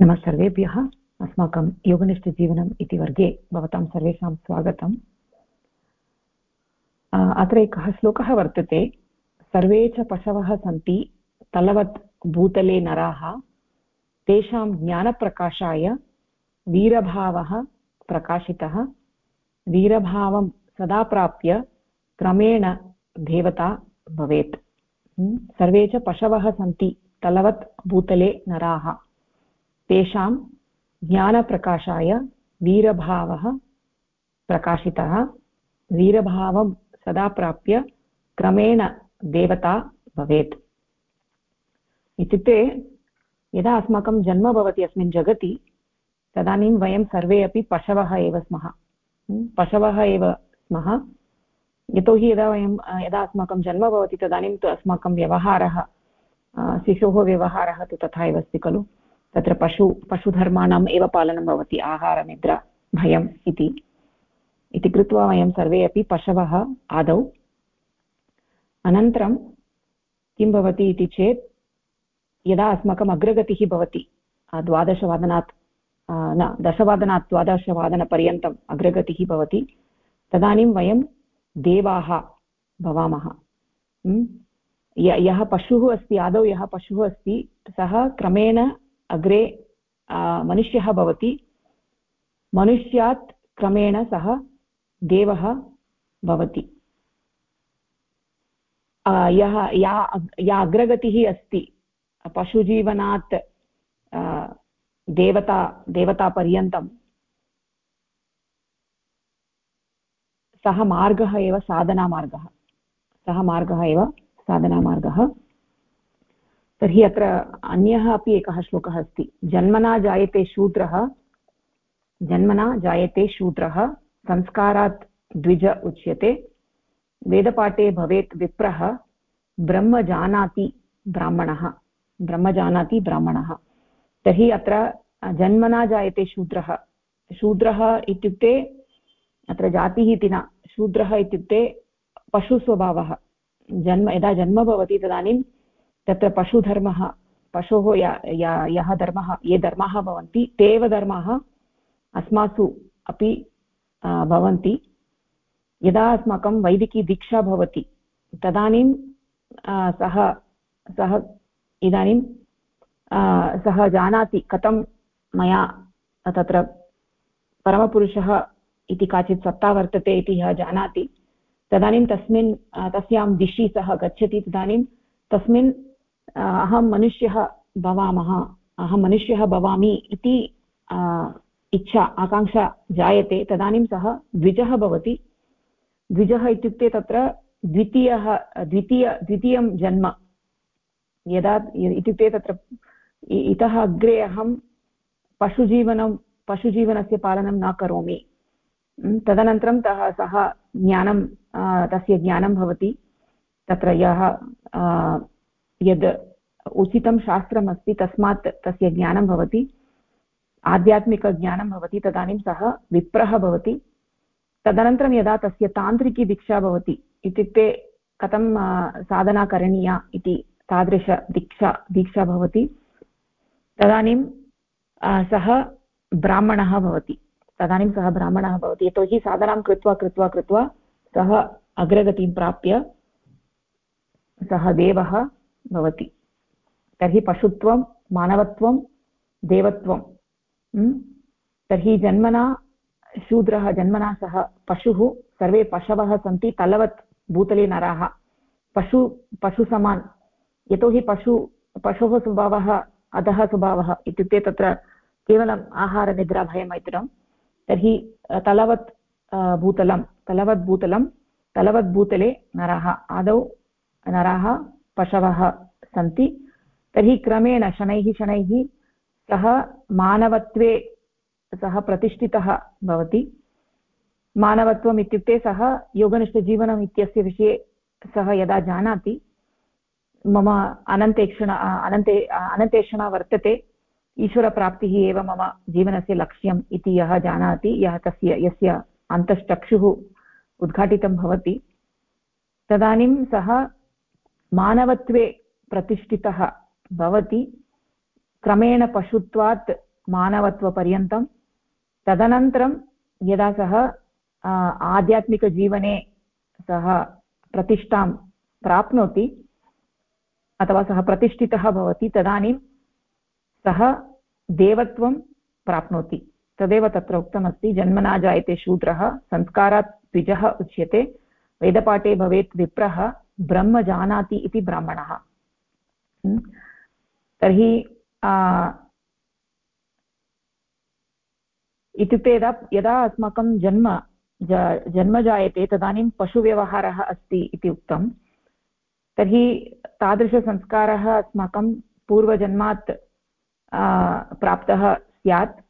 नमः सर्वेभ्यः अस्माकं योगनिष्ठजीवनम् इति वर्गे भवतां सर्वेषां स्वागतम्। अत्र एकः श्लोकः वर्तते। सर्वे च पशवः सन्ति, तलवत् भूतले नराः। तेषां ज्ञानप्रकाशाय वीरभावः प्रकाशितः। वीरभावं सदा प्राप्य क्रमेण देवता भवेत्। सर्वे च पशवः सन्ति, तलवत् भूतले नराः। तेषां ज्ञानप्रकाशाय वीरभावः प्रकाशितः। वीरभावं सदा प्राप्य क्रमेण देवता भवेत्। इत्युक्ते यदा अस्माकं जन्म भवति अस्मिन् जगति, तदानीं वयं सर्वे अपि पशवः एव स्मः। पशवः एव स्मः। यतोहि यदा वयं, यदा अस्माकं जन्म भवति तदानीं तु अस्माकं व्यवहारः शिशोः व्यवहारः तु तथा एव अस्ति खलु। तत्र पशु, पशुधर्माणाम् एव पालनं भवति आहारनिद्रा भयम् इति। इति कृत्वा वयं सर्वे अपि पशवः आदौ। अनन्तरं किं भवति इति चेत्, यदा अस्माकम् अग्रगतिः भवति द्वादशवादनात् न, दशवादनात् द्वादशवादनपर्यन्तम् अग्रगतिः भवति, तदानीं वयं देवाः भवामः। यः पशुः अस्ति, आदौ यः पशुः अस्ति, सः क्रमेण अग्रे मनुष्यः भवति। मनुष्यात् क्रमेण सः देवः भवति। यः, या या अग्रगतिः अस्ति, पशुजीवनात् देवता, देवतापर्यन्तं, सः मार्गः एव साधनामार्गः। सः मार्गः एव साधनामार्गः। तर्हि अत्र अन्यः अपि एकः श्लोकः अस्ति। जन्मना जायते शूद्रः, जन्मना जायते शूद्रः, संस्कारात् द्विज उच्यते, वेदपाठे भवेत् विप्रः, ब्रह्म जानाति ब्राह्मणः, ब्रह्म जानाति ब्राह्मणः। तर्हि अत्र जन्मना जायते शूद्रः शूद्रः इत्युक्ते अत्र जातिः इति न, शूद्रः इत्युक्ते पशुस्वभावः। जन्म यदा जन्म भवति तदानीं तत्र पशुधर्मः, पशोः या या धर्मः, ये धर्माः भवन्ति, ते एव धर्माः अस्मासु अपि भवन्ति। यदा अस्माकं वैदिकीदीक्षा भवति, तदानीं सः सः इदानीं सः जानाति कथं मया तत्र परमपुरुषः इति काचित् सत्ता वर्तते इति यः जानाति। तदानीं तस्मिन् तस्यां दिशि सः गच्छति, तदानीं तस्मिन् अहं मनुष्यः भवामः, अहं मनुष्यः भवामि इति इच्छा, आकाङ्क्षा जायते, तदानीं सः द्विजः भवति। द्विजः इत्युक्ते तत्र द्वितीयः, द्वितीय, द्वितीयं जन्म। यदा, इत्युक्ते तत्र इतः अग्रे अहं पशुजीवनं, पशुजीवनस्य पालनं न करोमि। तदनन्तरं तः, सः ज्ञानं तस्य ज्ञानं भवति। तत्र यः यद् उचितं शास्त्रमस्ति, तस्मात् तस्य ज्ञानं भवति, आध्यात्मिकज्ञानं भवति, तदानीं सः विप्रः भवति। तदनन्तरं यदा तस्य तान्त्रिकीदीक्षा भवति, इत्युक्ते कथं साधना करणीया इति तादृशदीक्षा दीक्षा भवति। तदानीं सः ब्राह्मणः भवति। तदानीं सः ब्राह्मणः भवति। यतोहि साधनां कृत्वा कृत्वा कृत्वा सः अग्रगतिं प्राप्य सः देवः भवति। तर्हि पशुत्वं, मानवत्वं, देवत्वं। तर्हि जन्मना, शूद्रः जन्मना सह पशुः, सर्वे पशवः सन्ति, तलवत् भूतले नराः। पशु पशुसमान् यतोहि पशु, पशोः स्वभावः अधः स्वभावः इत्युक्ते तत्र केवलम् आहारनिद्राभयमैत्रं तर्हि तलवत् भूतलं तलवत् भूतलं, तलवत् भूतले आदौ नराः। पशवः सन्ति, तर्हि क्रमेण शनैः शनैः सः मानवत्वे सः प्रतिष्ठितः भवति। मानवत्वम् इत्युक्ते सः योगनिष्ठजीवनम् इत्यस्य विषये सः यदा जानाति, मम अनन्तेक्षण, अनन्ते, अनन्तेषणा वर्तते, ईश्वरप्राप्तिः एव मम जीवनस्य लक्ष्यम् इति यः जानाति, यः तस्य, यस्य अन्तश्चक्षुः उद्घाटितं भवति। तदानीं सः मानवत्वे प्रतिष्ठितः भवति। क्रमेण पशुत्वात् मानवत्वपर्यन्तं। तदनन्तरं यदा सः आध्यात्मिकजीवने सः प्रतिष्ठां प्राप्नोति अथवा सः प्रतिष्ठितः भवति, तदानीं सः देवत्वं प्राप्नोति। तदेव तत्र उक्तमस्ति जन्मना जायते शूद्रः, संस्कारात् द्विजः उच्यते, वेदपाठे भवेत् विप्रः ब्रह्म जानाति इति ब्राह्मणः। हम्म। तर्हि इत्युक्ते यदा यदा अस्माकं जन्म जन्म जायते, तदानीं पशुव्यवहारः अस्ति इति उक्तं। तर्हि तादृशसंस्कारः अस्माकं पूर्वजन्मात् प्राप्तः स्यात्।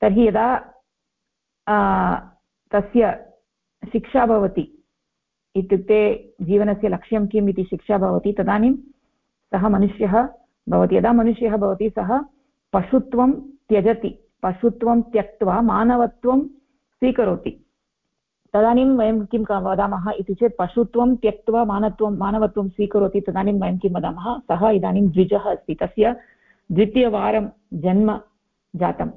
तर्हि यदा तस्य शिक्षा भवति इत्युक्ते जीवनस्य लक्ष्यं किम् इति शिक्षा भवति, तदानीं सः मनुष्यः भवति। यदा मनुष्यः भवति, सः पशुत्वं त्यजति, पशुत्वं त्यक्त्वा मानवत्वं स्वीकरोति। तदानीं वयं किं वदामः इति चेत् पशुत्वं त्यक्त्वा मानत्वं, मानवत्वं स्वीकरोति, तदानीं वयं किं वदामः? सः इदानीं द्विजः अस्ति। तस्य द्वितीयवारं जन्म जातं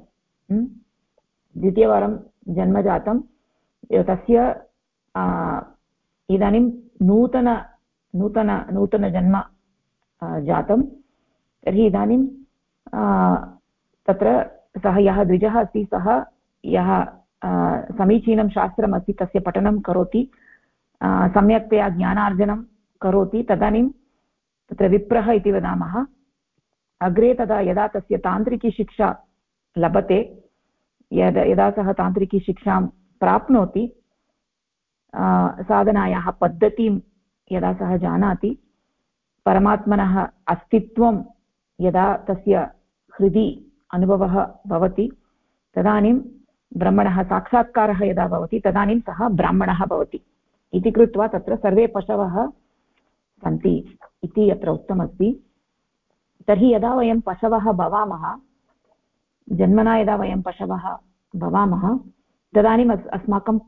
द्वितीयवारं जन्म जातं तस्य इदानीं नूतन नूतन नूतनजन्म जातं। तर्हि इदानीं तत्र सः यः द्विजः अस्ति, सः यः समीचीनं शास्त्रम् अस्ति, तस्य पठनं करोति सम्यक्तया ज्ञानार्जनं करोति। तदानीं तत्र विप्रः इति वदामः। अग्रे तदा यदा तस्य तान्त्रिकीशिक्षा लभते, यदा यदा सः तान्त्रिकीशिक्षां प्राप्नोति साधनायाः पद्धतिं यदा सः जानाति परमात्मनः अस्तित्वं यदा तस्य हृदि अनुभवः भवति तदानीं ब्रह्मणः साक्षात्कारः यदा भवति तदानीं सः ब्राह्मणः भवति इति कृत्वा तत्र सर्वे पशवः सन्ति इति अत्र उक्तमस्ति। तर्हि यदा वयं पशवः भवामः, जन्मना यदा वयं पशवः भवामः, तदानीम् अस्माकं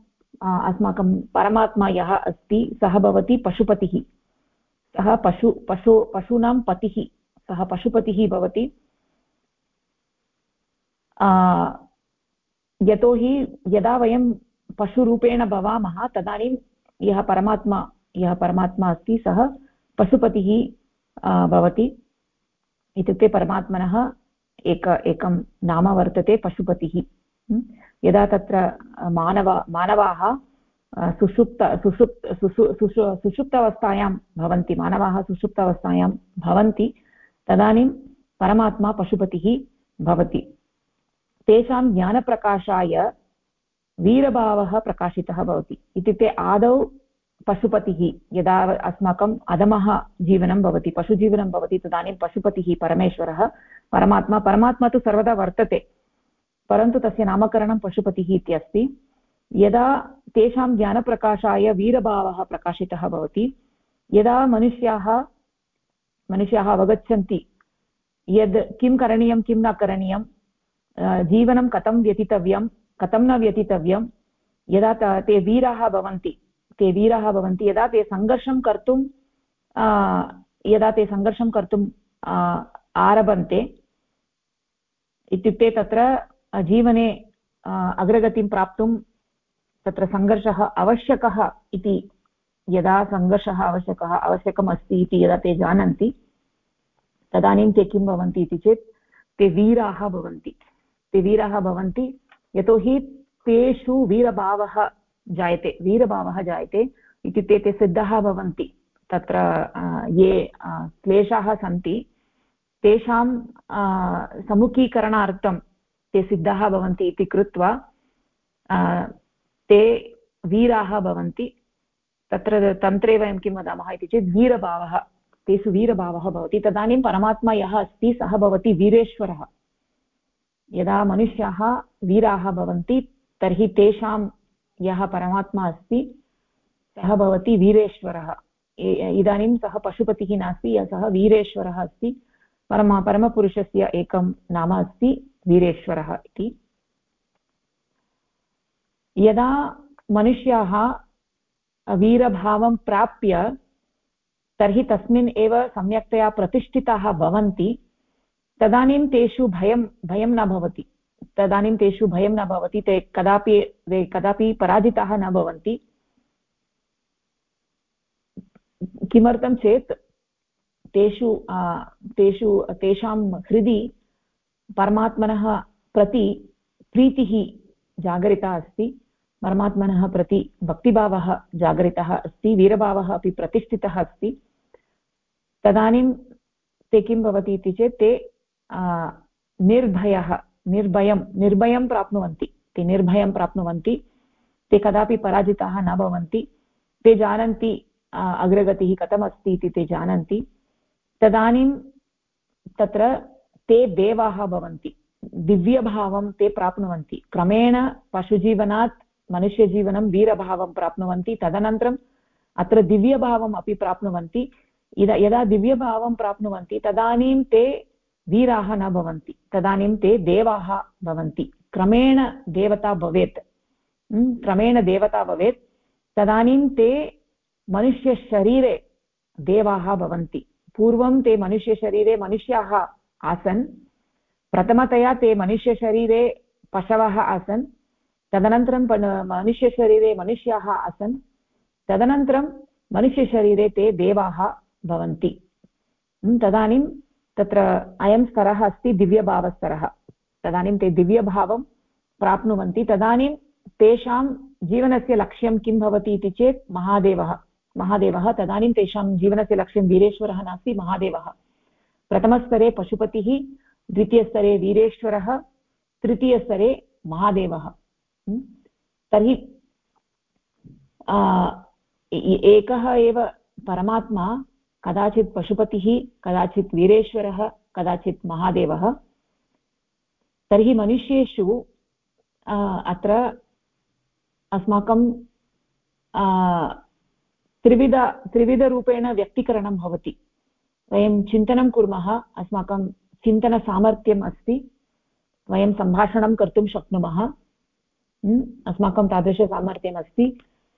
अस्माकं परमात्मा यः अस्ति, सः भवति पशुपतिः। सः पशु पशु, पशूनां पतिः। सः पशुपतिः भवति। यतोहि यदा वयं पशुरूपेण भवामः, तदानीं यः परमात्मा यः परमात्मा अस्ति, सः पशुपतिः भवति। इत्युक्ते परमात्मनः एक, एकं नाम वर्तते पशुपतिः। यदा तत्र मानव, मानवाः सुषुप्त सुषुप् सुषु सुषु, सुषुप्तावस्थायां भवन्ति, मानवाः सुषुप्तावस्थायां भवन्ति, तदानीं परमात्मा पशुपतिः भवति। तेषां ज्ञानप्रकाशाय वीरभावः प्रकाशितः भवति। इत्युक्ते आदौ पशुपतिः, यदा अस्माकम् अधमः जीवनं भवति, पशुजीवनं भवति, तदानीं पशुपतिः परमेश्वरः, परमात्मा परमात्मा तु सर्वदा वर्तते। परन्तु तस्य नामकरणं पशुपतिः इत्यस्ति। यदा तेषां ज्ञानप्रकाशाय वीरभावः प्रकाशितः भवति, यदा मनुष्याः मनुष्याः अवगच्छन्ति यद् किं करणीयं, किं न करणीयं जीवनं कथं व्यतितव्यं कथं न व्यतितव्यं यदा ते वीराः भवन्ति, ते वीराः भवन्ति, यदा ते सङ्घर्षं कर्तुं यदा ते सङ्घर्षं कर्तुं आरभन्ते, इत्युक्ते तत्र जीवने अग्रगतिं प्राप्तुं तत्र सङ्घर्षः आवश्यकः इति, यदा सङ्घर्षः आवश्यकः आवश्यकम् अस्ति इति यदा ते जानन्ति, तदानीं ते किं भवन्ति इति चेत्, ते वीराः भवन्ति। ते वीराः भवन्ति, यतोहि तेषु वीरभावः जायते वीरभावः जायते इत्युक्ते ते सिद्धाः भवन्ति। तत्र ये क्लेशाः सन्ति, तेषां सम्मुखीकरणार्थं ते सिद्धाः भवन्ति इति कृत्वा ते वीराः भवन्ति। तत्र तन्त्रे वयं किं वदामः इति चेत् वीरभावः, तेषु वीरभावः भवति। तदानीं परमात्मा यः अस्ति, सः भवति वीरेश्वरः। यदा मनुष्याः वीराः भवन्ति, तर्हि तेषां यः परमात्मा अस्ति, सः भवति वीरेश्वरः। इदानीं सः पशुपतिः नास्ति सः वीरेश्वरः अस्ति। परमा, परमपुरुषस्य एकं नाम अस्ति। वीरेश्वरः इति। यदा मनुष्याः वीरभावं प्राप्य तर्हि तस्मिन् एव सम्यक्तया प्रतिष्ठिताः भवन्ति, तदानीं तेषु भयं भयं न भवति। तदानीं तेषु भयं न भवति, ते कदापि ते कदापि पराजिताः न भवन्ति। किमर्थं चेत् तेषु तेषु, तेषां हृदि परमात्मनः प्रति प्रीतिः जागरिता अस्ति, परमात्मनः प्रति भक्तिभावः जागरितः अस्ति, वीरभावः अपि प्रतिष्ठितः अस्ति। तदानीं ते किं भवति इति चेत् ते निर्भयः, निर्भयं निर्भयं प्राप्नुवन्ति। ते निर्भयं प्राप्नुवन्ति, ते कदापि पराजिताः न भवन्ति। ते जानन्ति अग्रगतिः कथमस्ति इति ते जानन्ति। तदानीं तत्र ते देवाः भवन्ति, दिव्यभावं ते प्राप्नुवन्ति। क्रमेण पशुजीवनात् मनुष्यजीवनं वीरभावं प्राप्नुवन्ति तदनन्तरम् अत्र दिव्यभावम् अपि प्राप्नुवन्ति। इद यदा दिव्यभावं प्राप्नुवन्ति, तदानीं ते वीराः न भवन्ति, तदानीं ते देवाः भवन्ति। क्रमेण देवता भवेत्। क्रमेण देवता भवेत्। तदानीं ते मनुष्यशरीरे देवाः भवन्ति। पूर्वं ते मनुष्यशरीरे मनुष्याः आसन्। प्रथमतया ते मनुष्यशरीरे पशवः आसन्। तदनन्तरं मनुष्यशरीरे मनुष्याः आसन्। तदनन्तरं मनुष्यशरीरे ते देवाः भवन्ति। तदानीं तत्र अयं स्तरः अस्ति, दिव्यभावस्तरः। तदानीं ते दिव्यभावं प्राप्नुवन्ति। तदानीं तेषां जीवनस्य लक्ष्यं किं भवति इति चेत् महादेवः। महादेवः, तदानीं तेषां जीवनस्य लक्ष्यं वीरेश्वरः नास्ति, महादेवः। प्रथमस्तरे पशुपतिः, द्वितीयस्तरे वीरेश्वरः, तृतीयस्तरे महादेवः। तर्हि एकः एव परमात्मा, कदाचित् पशुपतिः, कदाचित् वीरेश्वरः, कदाचित् महादेवः। तर्हि मनुष्येषु अत्र अस्माकं त्रिविध, त्रिविधरूपेण व्यक्तीकरणं भवति। वयं चिन्तनं कुर्मः, अस्माकं चिन्तनसामर्थ्यम् अस्ति, वयं सम्भाषणं कर्तुं शक्नुमः अस्माकं तादृशसामर्थ्यम् अस्ति।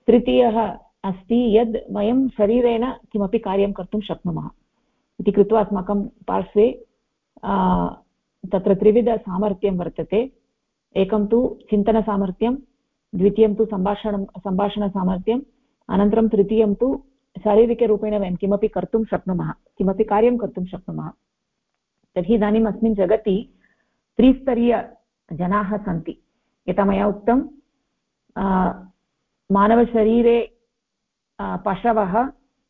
तृतीयः अस्ति यद् वयं शरीरेण किमपि कार्यं कर्तुं शक्नुमः। इति कृत्वा अस्माकं पार्श्वे तत्र त्रिविधसामर्थ्यं वर्तते। एकं तु चिन्तनसामर्थ्यं, द्वितीयं तु सम्भाषणं, सम्भाषणसामर्थ्यम्, अनन्तरं तृतीयं तु शारीरिकरूपेण वयं किमपि कर्तुं शक्नुमः, किमपि कार्यं कर्तुं शक्नुमः, तर्हि इदानीम् अस्मिन् जगति त्रिस्तरीयजनाः सन्ति। यथा मया उक्तं मानवशरीरे पशवः,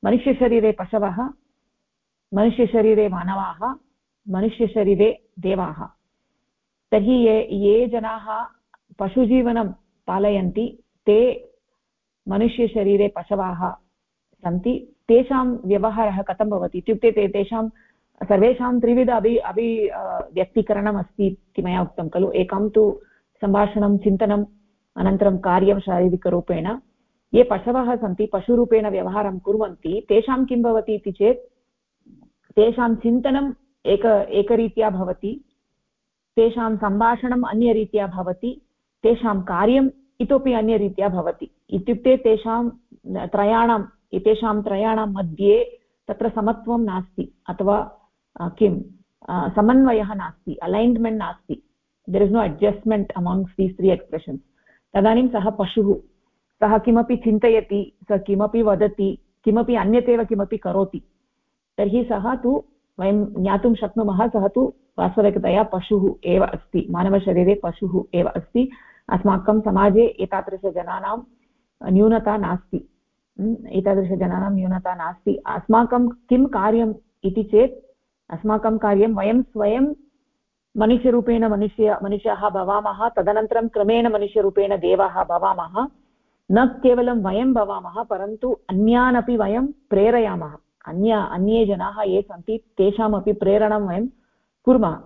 मनुष्यशरीरे पशवः, मनुष्यशरीरे मानवाः, मनुष्यशरीरे देवाः। तर्हि ये ये जनाः पशुजीवनं पालयन्ति, ते मनुष्यशरीरे पशवः सन्ति। तेषां व्यवहारः कथं भवति? इत्युक्ते ते तेषां, सर्वेषां त्रिविध अभि अभि व्यक्तीकरणम् अस्ति इति मया उक्तं खलु। एकं तु सम्भाषणं, चिन्तनम्, अनन्तरं कार्यं शारीरिकरूपेण। ये पशवः सन्ति, पशुरूपेण व्यवहारं कुर्वन्ति, तेषां किं भवति इति चेत्, तेषां चिन्तनम् एक, एकरीत्या भवति, तेषां सम्भाषणम् अन्यरीत्या भवति, तेषां कार्यम् इतोपि अन्यरीत्या भवति। इत्युक्ते तेषां त्रयाणां एतेषां त्रयाणां मध्ये तत्र समत्वं नास्ति अथवा किं? समन्वयः नास्ति, अलैन्मेण्ट् नास्ति। There is no adjustment amongst these three expressions तदानीं सः पशुः। सः किमपि चिन्तयति, सः किमपि वदति, किमपि अन्यत् एव किमपि करोति। तर्हि सः तु वयं ज्ञातुं शक्नुमः, सः तु वास्तविकतया पशुः एव अस्ति, मानवशरीरे पशुः एव अस्ति। अस्माकं समाजे एतादृशजनानां न्यूनता नास्ति। एतादृशजनानां न्यूनता नास्ति। अस्माकं किं कार्यम् इति चेत्, अस्माकं कार्यं वयं स्वयं मनुष्यरूपेण मनुष्य, मनुष्याः भवामः, तदनन्तरं क्रमेण मनुष्यरूपेण देवाः भवामः, न केवलं वयं भवामः, परन्तु अन्यान् अपि वयं प्रेरयामः। अन्य, अन्ये जनाः ये सन्ति, तेषामपि प्रेरणं वयं कुर्मः।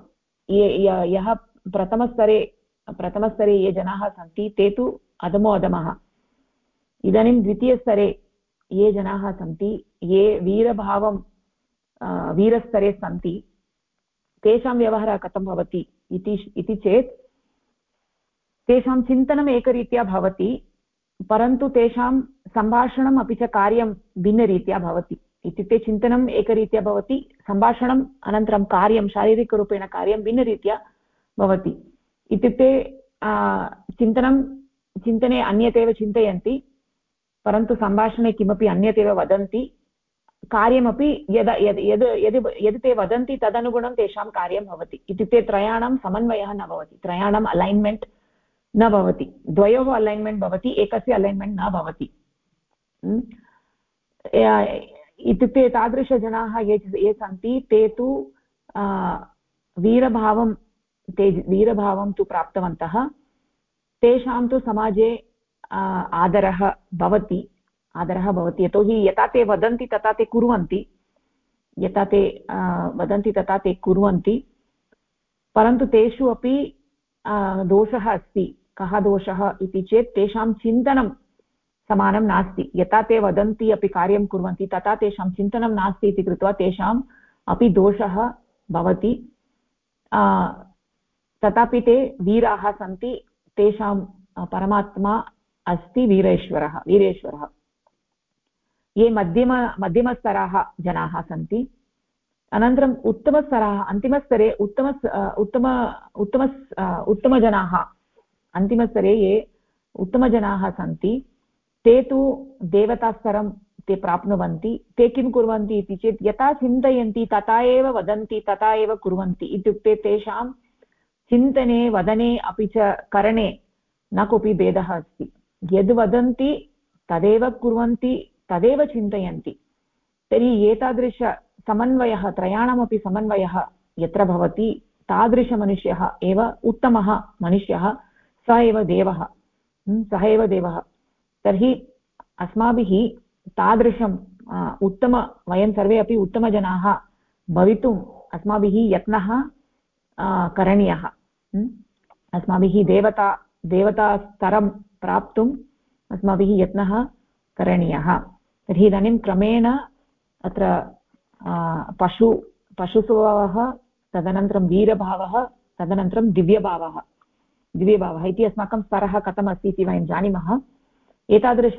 ये, यः प्रथमस्तरे प्रथमस्तरे ये जनाः सन्ति, ते तु अधमो अधमः इदानीं द्वितीयस्तरे ये जनाः सन्ति, ये वीरभावं वीरस्तरे सन्ति, तेषां व्यवहारः कथं भवति इति चेत् तेषां चिन्तनम् एकरीत्या भवति, परन्तु तेषां सम्भाषणम् अपि च कार्यं भिन्नरीत्या भवति। इत्युक्ते चिन्तनम् एकरीत्या भवति, सम्भाषणम् अनन्तरं कार्यं, शारीरिकरूपेण कार्यं भिन्नरीत्या भवति। इत्युक्ते चिन्तनं, चिन्तने अन्यत् एव चिन्तयन्ति परन्तु सम्भाषणे किमपि अन्यत् एव वदन्ति। कार्यमपि यदा यद् यद् यद् यद् ते वदन्ति तदनुगुणं तेषां कार्यं भवति। इत्युक्ते त्रयाणां समन्वयः न भवति। त्रयाणाम् अलैन्मेण्ट् न भवति। द्वयोः अलैन्मेण्ट् भवति, एकस्य अलैन्मेण्ट् न भवति। इत्युक्ते तादृशजनाः ये ये सन्ति, ते तु वीरभावं, ते वीरभावं तु प्राप्तवन्तः। तेषां तु समाजे आदरः भवति आदरः भवति। यतोहि यथा ते वदन्ति, तथा ते कुर्वन्ति। यथा ते वदन्ति, तथा ते कुर्वन्ति। परन्तु तेषु अपि दोषः अस्ति। कः दोषः इति चेत् तेषां चिन्तनं समानं नास्ति। यथा ते वदन्ति, अपि कार्यं कुर्वन्ति, तथा तेषां चिन्तनं नास्ति इति कृत्वा तेषाम् अपि दोषः भवति। तथापि ते वीराः सन्ति। तेषां परमात्मा अस्ति वीरेश्वरः वीरेश्वरः। ये मध्यम, मध्यमस्तराः जनाः सन्ति। अनन्तरम् उत्तमस्तराः, अन्तिमस्तरे उत्तम उत्तम उत्तम, उत्तमजनाः, अन्तिमस्तरे ये उत्तमजनाः सन्ति, ते तु देवतास्तरं ते प्राप्नुवन्ति, ते किं कुर्वन्ति इति चेत् यथा चिन्तयन्ति, तथा एव वदन्ति, तथा एव कुर्वन्ति इत्युक्ते तेषां चिन्तने, वदने अपि च करणे न कोऽपि भेदः अस्ति। यद् वदन्ति, तदेव कुर्वन्ति, तदेव चिन्तयन्ति। तर्हि एतादृशसमन्वयः त्रयाणामपि समन्वयः यत्र भवति, तादृशमनुष्यः एव उत्तमः मनुष्यः, स एव देवः। सः एव देवः। तर्हि अस्माभिः तादृशम् उत्तम, वयं सर्वे अपि उत्तमजनाः भवितुम् अस्माभिः यत्नः करणीयः। अस्माभिः देवता देवतास्तरं प्राप्तुम् अस्माभिः यत्नः करणीयः। तर्हि इदानीं क्रमेण अत्र पशु पशुस्वभावः तदनन्तरं वीरभावः, तदनन्तरं दिव्यभावः। दिव्यभावः इति अस्माकं स्तरः कथमस्ति इति वयं जानीमः। एतादृश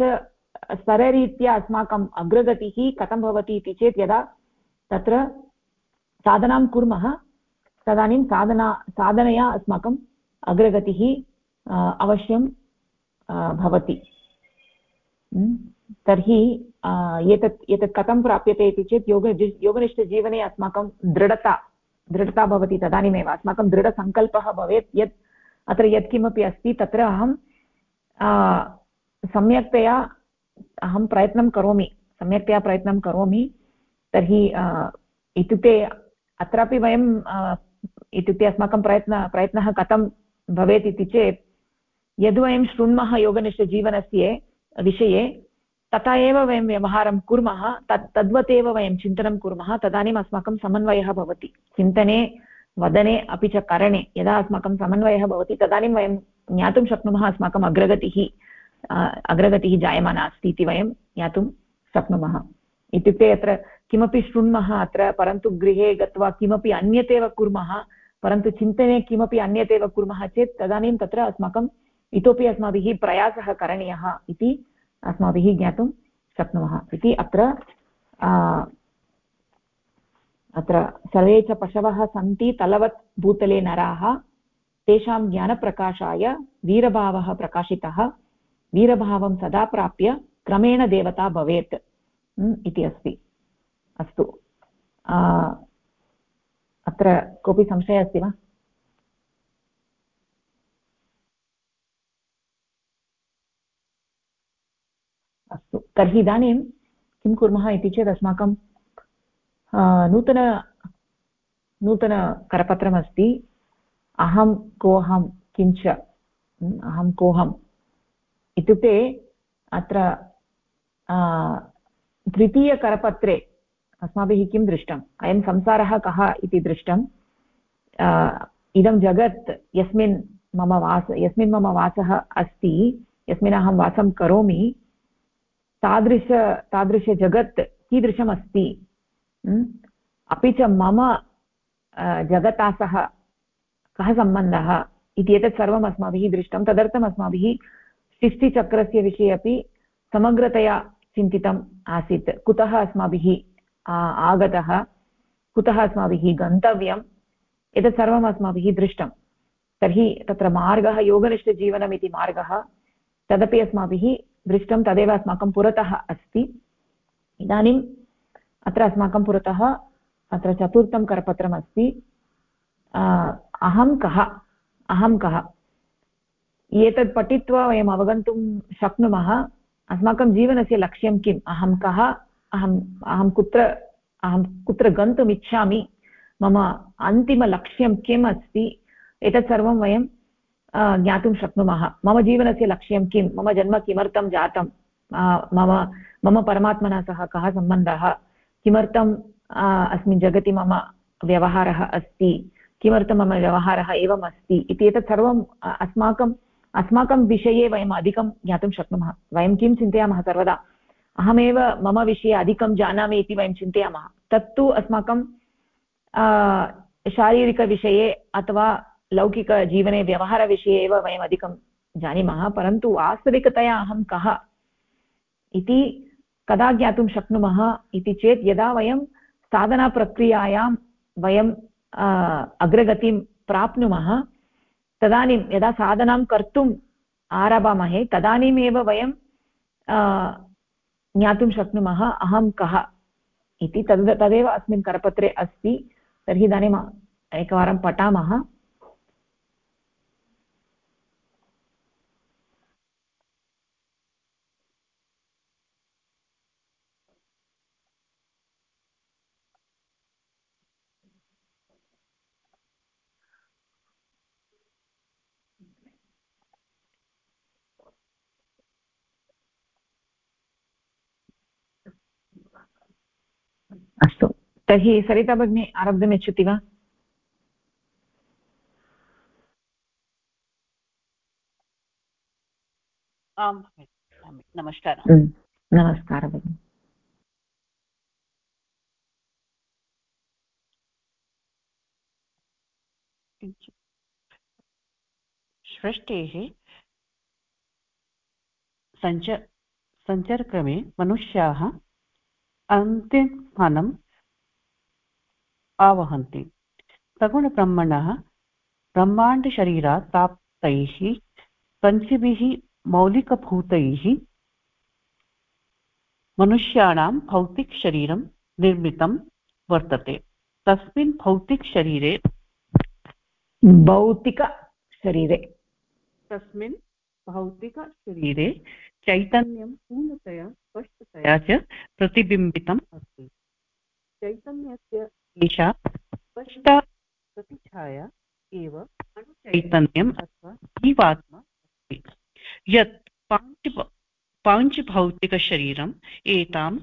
स्तररीत्या अस्माकम् अग्रगतिः कथं भवति इति चेत् यदा तत्र साधनां कुर्मः, तदानीं साधना, साधनया अस्माकम् अग्रगतिः अवश्यं भवति। तर्हि एतत् एतत् कथं प्राप्यते इति चेत् योग योगनिष्ठजीवने अस्माकं दृढता दृढता भवति तदानीमेव। अस्माकं दृढसङ्कल्पः भवेत्। यत्, अत्र यत्किमपि अस्ति, तत्र अहं सम्यक्तया अहं प्रयत्नं करोमि। सम्यक्तया प्रयत्नं करोमि। तर्हि इत्युक्ते अत्रापि वयं इत्युक्ते अस्माकं प्रयत्न, प्रयत्नः कथं भवेत् इति चेत् यद्वयं शृण्मः योगनिष्ठजीवनस्य विषये, तथा एव वयं व्यवहारं कुर्मः, तत् तद्वत् एव वयं चिन्तनं कुर्मः, तदानीम् अस्माकं समन्वयः भवति। चिन्तने, वदने, अपि च करणे, यदा अस्माकं समन्वयः भवति, तदानीं वयं ज्ञातुं शक्नुमः अस्माकम् अग्रगतिः अग्रगतिः जायमाना अस्ति इति वयं ज्ञातुं शक्नुमः। इत्युक्ते अत्र किमपि शृण्मः अत्र, परन्तु गृहे गत्वा किमपि अन्यत् एव कुर्मः, परन्तु चिन्तने किमपि अन्यत् एव कुर्मः चेत्, तदानीं तत्र अस्माकं इतोपि अस्माभिः प्रयासः करणीयः इति अस्माभिः ज्ञातुं शक्नुमः। इति अत्र अत्र सर्वे च पशवः सन्ति तलवत् भूतले नराः। तेषां ज्ञानप्रकाशाय वीरभावः प्रकाशितः। वीरभावं सदा प्राप्य क्रमेण देवता भवेत्। इति अस्ति। अस्तु। अत्र कोऽपि संशयः अस्ति वा? अस्तु। तर्हि इदानीं किं कुर्मः इति चेत् अस्माकं नूतन नूतनकरपत्रमस्ति अहं कोऽहं किञ्च, अहं कोऽहम् इत्युक्ते अत्र तृतीयकरपत्रे अस्माभिः किं दृष्टम्? अयं संसारः कः इति दृष्टम्? इदं जगत् यस्मिन् मम वास, यस्मिन् मम वासः अस्ति, यस्मिन् अहं वासं करोमि तादृश तादृशजगत् कीदृशमस्ति? अपि च मम जगता सह कः सम्बन्धः? इति एतत् सर्वम् अस्माभिः दृष्टं। तदर्थम् अस्माभिः सृष्टिचक्रस्य विषये अपि समग्रतया चिन्तितम् आसीत्। कुतः अस्माभिः आगतः? कुतः अस्माभिः गन्तव्यम्? एतत् सर्वम् अस्माभिः दृष्टं तर्हि तत्र मार्गः योगनिष्ठजीवनम् इति मार्गः तदपि अस्माभिः दृष्टं तदेव अस्माकं पुरतः अस्ति। इदानीम् अत्र अस्माकं पुरतः अत्र चतुर्थं करपत्रमस्ति अहं कः? अहं कः? एतत् पठित्वा वयम् अवगन्तुं शक्नुमः। अस्माकं जीवनस्य लक्ष्यं किम्? अहं कः? अहम् अहं कुत्र अहं कुत्र गन्तुम् मम अन्तिमलक्ष्यं किम् अस्ति? एतत् सर्वं वयं ज्ञातुं शक्नुमः। मम जीवनस्य लक्ष्यं किं? मम जन्म किमर्थं जातं? मम मम परमात्मना सह कः सम्बन्धः? किमर्थम् अस्मिन् जगति मम व्यवहारः अस्ति? किमर्थं मम व्यवहारः एवम् अस्ति? इति एतत् सर्वम् अस्माकम् अस्माकं विषये वयम् अधिकं ज्ञातुं शक्नुमः। वयं किं चिन्तयामः सर्वदा? अहमेव मम विषये अधिकं जानामि इति वयं चिन्तयामः। तत्तु अस्माकं शारीरिकविषये अथवा लौकिकजीवने व्यवहारविषये एव वयम् अधिकं जानीमः, परन्तु वास्तविकतया अहं कः इति कदा ज्ञातुं शक्नुमः इति चेत् यदा वयं साधनाप्रक्रियायां वयं अग्रगतिं प्राप्नुमः, तदानीं यदा साधनां कर्तुम् आरभामहे, तदानीमेव वयं ज्ञातुं शक्नुमः अहं कः इति तद्, तदेव अस्मिन् करपत्रे अस्ति, तर्हि इदानीम् एकवारं पठामः अस्तु तर्हि सरिता भगिनी आरब्धुमिच्छति वा? आम् नमस्कारः। नमस्कारः भगिनि। सृष्टेः सञ्च सञ्चरक्रमे मनुष्याः अन्तिमस्थानम् आवहन्ति। सगुणब्रह्मणः ब्रह्माण्डशरीरात् प्राप्तैः पञ्चभिः मौलिकभूतैः मनुष्याणां भौतिकशरीरं निर्मितं वर्तते। तस्मिन् भौतिकशरीरे भौतिकशरीरे। तस्मिन् भौतिकशरीरे चैतन्यं पूर्णतया स्पष्टतया च प्रतिबिम्बितम् अस्ति। चैतन्यस्य एषा स्पष्टा प्रतिच्छाया एव अणुचैतन्यम् अथवा जीवात्मा अस्ति। यत् पाञ्च पाञ्चभौतिकशरीरम् एतां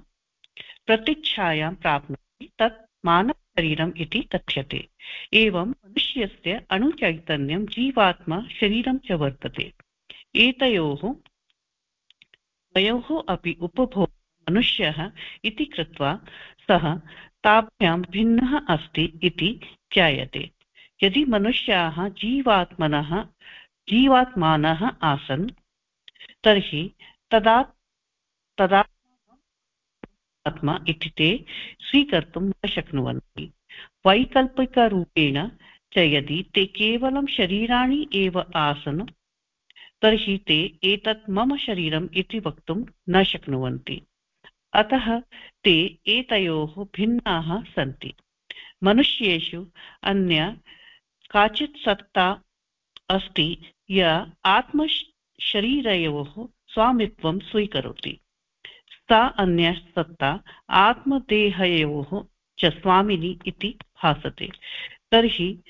प्रतिच्छायां प्राप्नोति, तत् मानवशरीरम् इति कथ्यते। एवं मनुष्यस्य अणुचैतन्यं जीवात्मा शरीरं च वर्तते। एतयोः द्वयोः अपि उपभोग मनुष्यः इति कृत्वा सः ताभ्यां भिन्नः अस्ति इति ज्ञायते। यदि मनुष्याः जीवात्मनः, जीवात्मानः आसन्, तर्हि तदा तदा आत्मा इति ते स्वीकर्तुं न शक्नुवन्ति। वैकल्पिकरूपेण च यदि ते केवलं शरीराणि एव आसन्, तर्हि ते एतत् मम शरीरम् इति वक्तुं न शक्नुवन्ति। अतः ते एतयोः भिन्नाः सन्ति। मनुष्येषु अन्य काचित् सत्ता अस्ति, या आत्मशरीरयोः स्वामित्वं स्वीकरोति। सा अन्या सत्ता आत्मदेहयोः च स्वामिनी इति भासते। तर्हि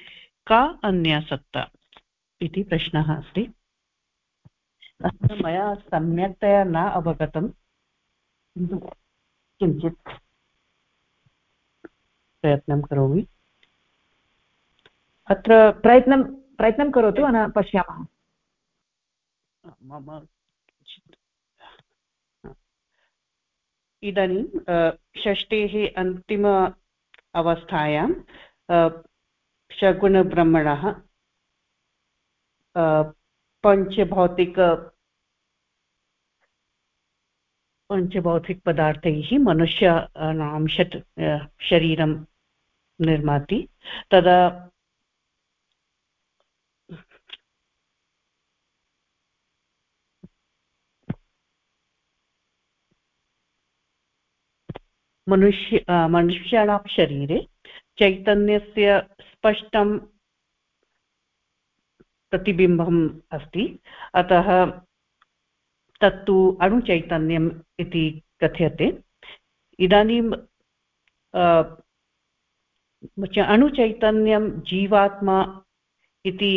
का अन्या सत्ता इति प्रश्नः अस्ति? अत्र मया सम्यक्तया न अवगतं किन्तु किञ्चित् प्रयत्नं करोमि। अत्र प्रयत्नं प्रयत्नं करोतु पश्यामः। मम इदानीं षष्ठेः अन्तिम अवस्थायां शगुणब्रह्मणः पञ्चभौतिक पञ्चभौतिकपदार्थैः मनुष्याणां षट् शरीरं निर्माति। तदा मनुष्य मनुष्याणां शरीरे चैतन्यस्य स्पष्टं प्रतिबिम्बम् अस्ति। अतः तत्तु अणुचैतन्यम् इति कथ्यते। इदानीं अणुचैतन्यं जीवात्मा इति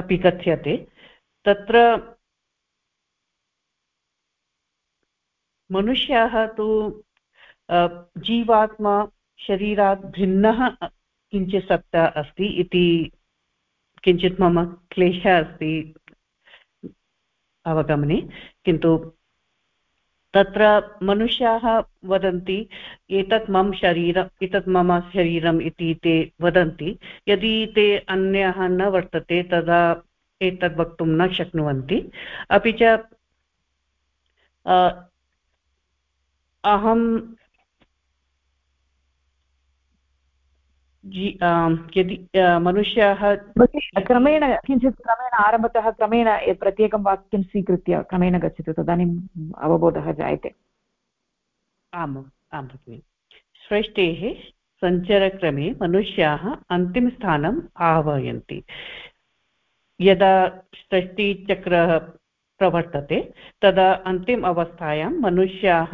अपि कथ्यते। तत्र मनुष्याः तु जीवात्मा शरीरात् भिन्नः किञ्चित् सत्ता अस्ति इति किञ्चित् मम क्लेशः अस्ति अवगमने, किन्तु तत्र मनुष्याः वदन्ति, एतत् मम शरीरम् एतत् मम शरीरम् इति ते वदन्ति, यदि ते अन्यः न वर्तते, तदा एतद् वक्तुं न शक्नुवन्ति। अपि च अहं यदि मनुष्याः क्रमेण किञ्चित् क्रमेण आरम्भतः क्रमेण प्रत्येकं वाक्यं स्वीकृत्य क्रमेण गच्छतु तदानीम् अवबोधः जायते। आम् आं भगिनि। सृष्टेः सञ्चरक्रमे मनुष्याः अन्तिमस्थानम् आह्वयन्ति। यदा सृष्टिचक्रः प्रवर्तते तदा अन्तिम अवस्थायां मनुष्याः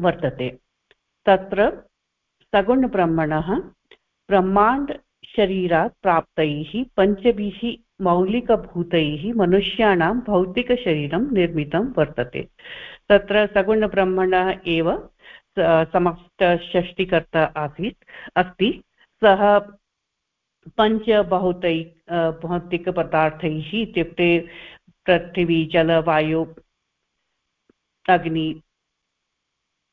वर्तते। तत्र सगुणब्रह्मणः ब्रह्माण्डशरीरात् प्राप्तैः, पञ्चभिः मौलिकभूतैः मनुष्याणां भौतिकशरीरं निर्मितं वर्तते। तत्र सगुणब्रह्मणः एव समस्तषष्टिकर्ता आसीत्, अस्ति। सः पञ्चभौतै भौतिकपदार्थैः इत्युक्ते पृथिवी, जलवायु, अग्नि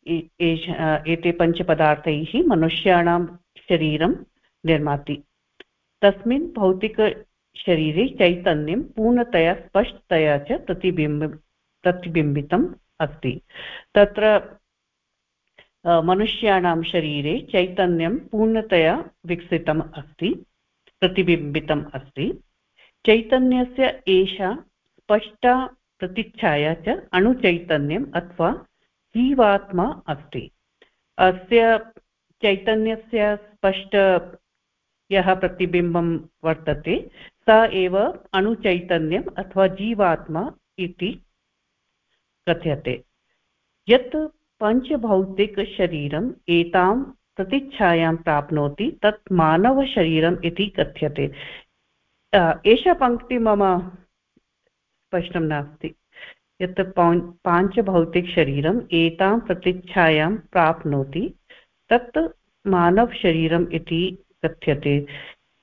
एते पञ्चपदार्थैः मनुष्याणां शरीरं निर्माति। तस्मिन् भौतिकशरीरे चैतन्यं पूर्णतया स्पष्टतया च प्रतिबिम्ब, प्रतिबिम्बितम् अस्ति। तत्र मनुष्याणां शरीरे चैतन्यं पूर्णतया विकसितम् अस्ति, प्रतिबिम्बितम् अस्ति। चैतन्यस्य एषा स्पष्टा प्रतिच्छाया च अणुचैतन्यम् अथवा जीवात्मा अस्ति। अस्य चैतन्यस्य स्पष्ट यः प्रतिबिम्बं वर्तते, स एव अणुचैतन्यम् अथवा जीवात्मा इति कथ्यते। यत् पञ्चभौतिकशरीरम् एतां प्रतिच्छायां प्राप्नोति, तत् मानवशरीरम् इति कथ्यते। एषा पङ्क्ति मम स्पष्टं नास्ति। यत् पाञ्चभौतिकशरीरम् एतां प्रतिच्छायां प्राप्नोति तत् मानवशरीरम् इति कथ्यते।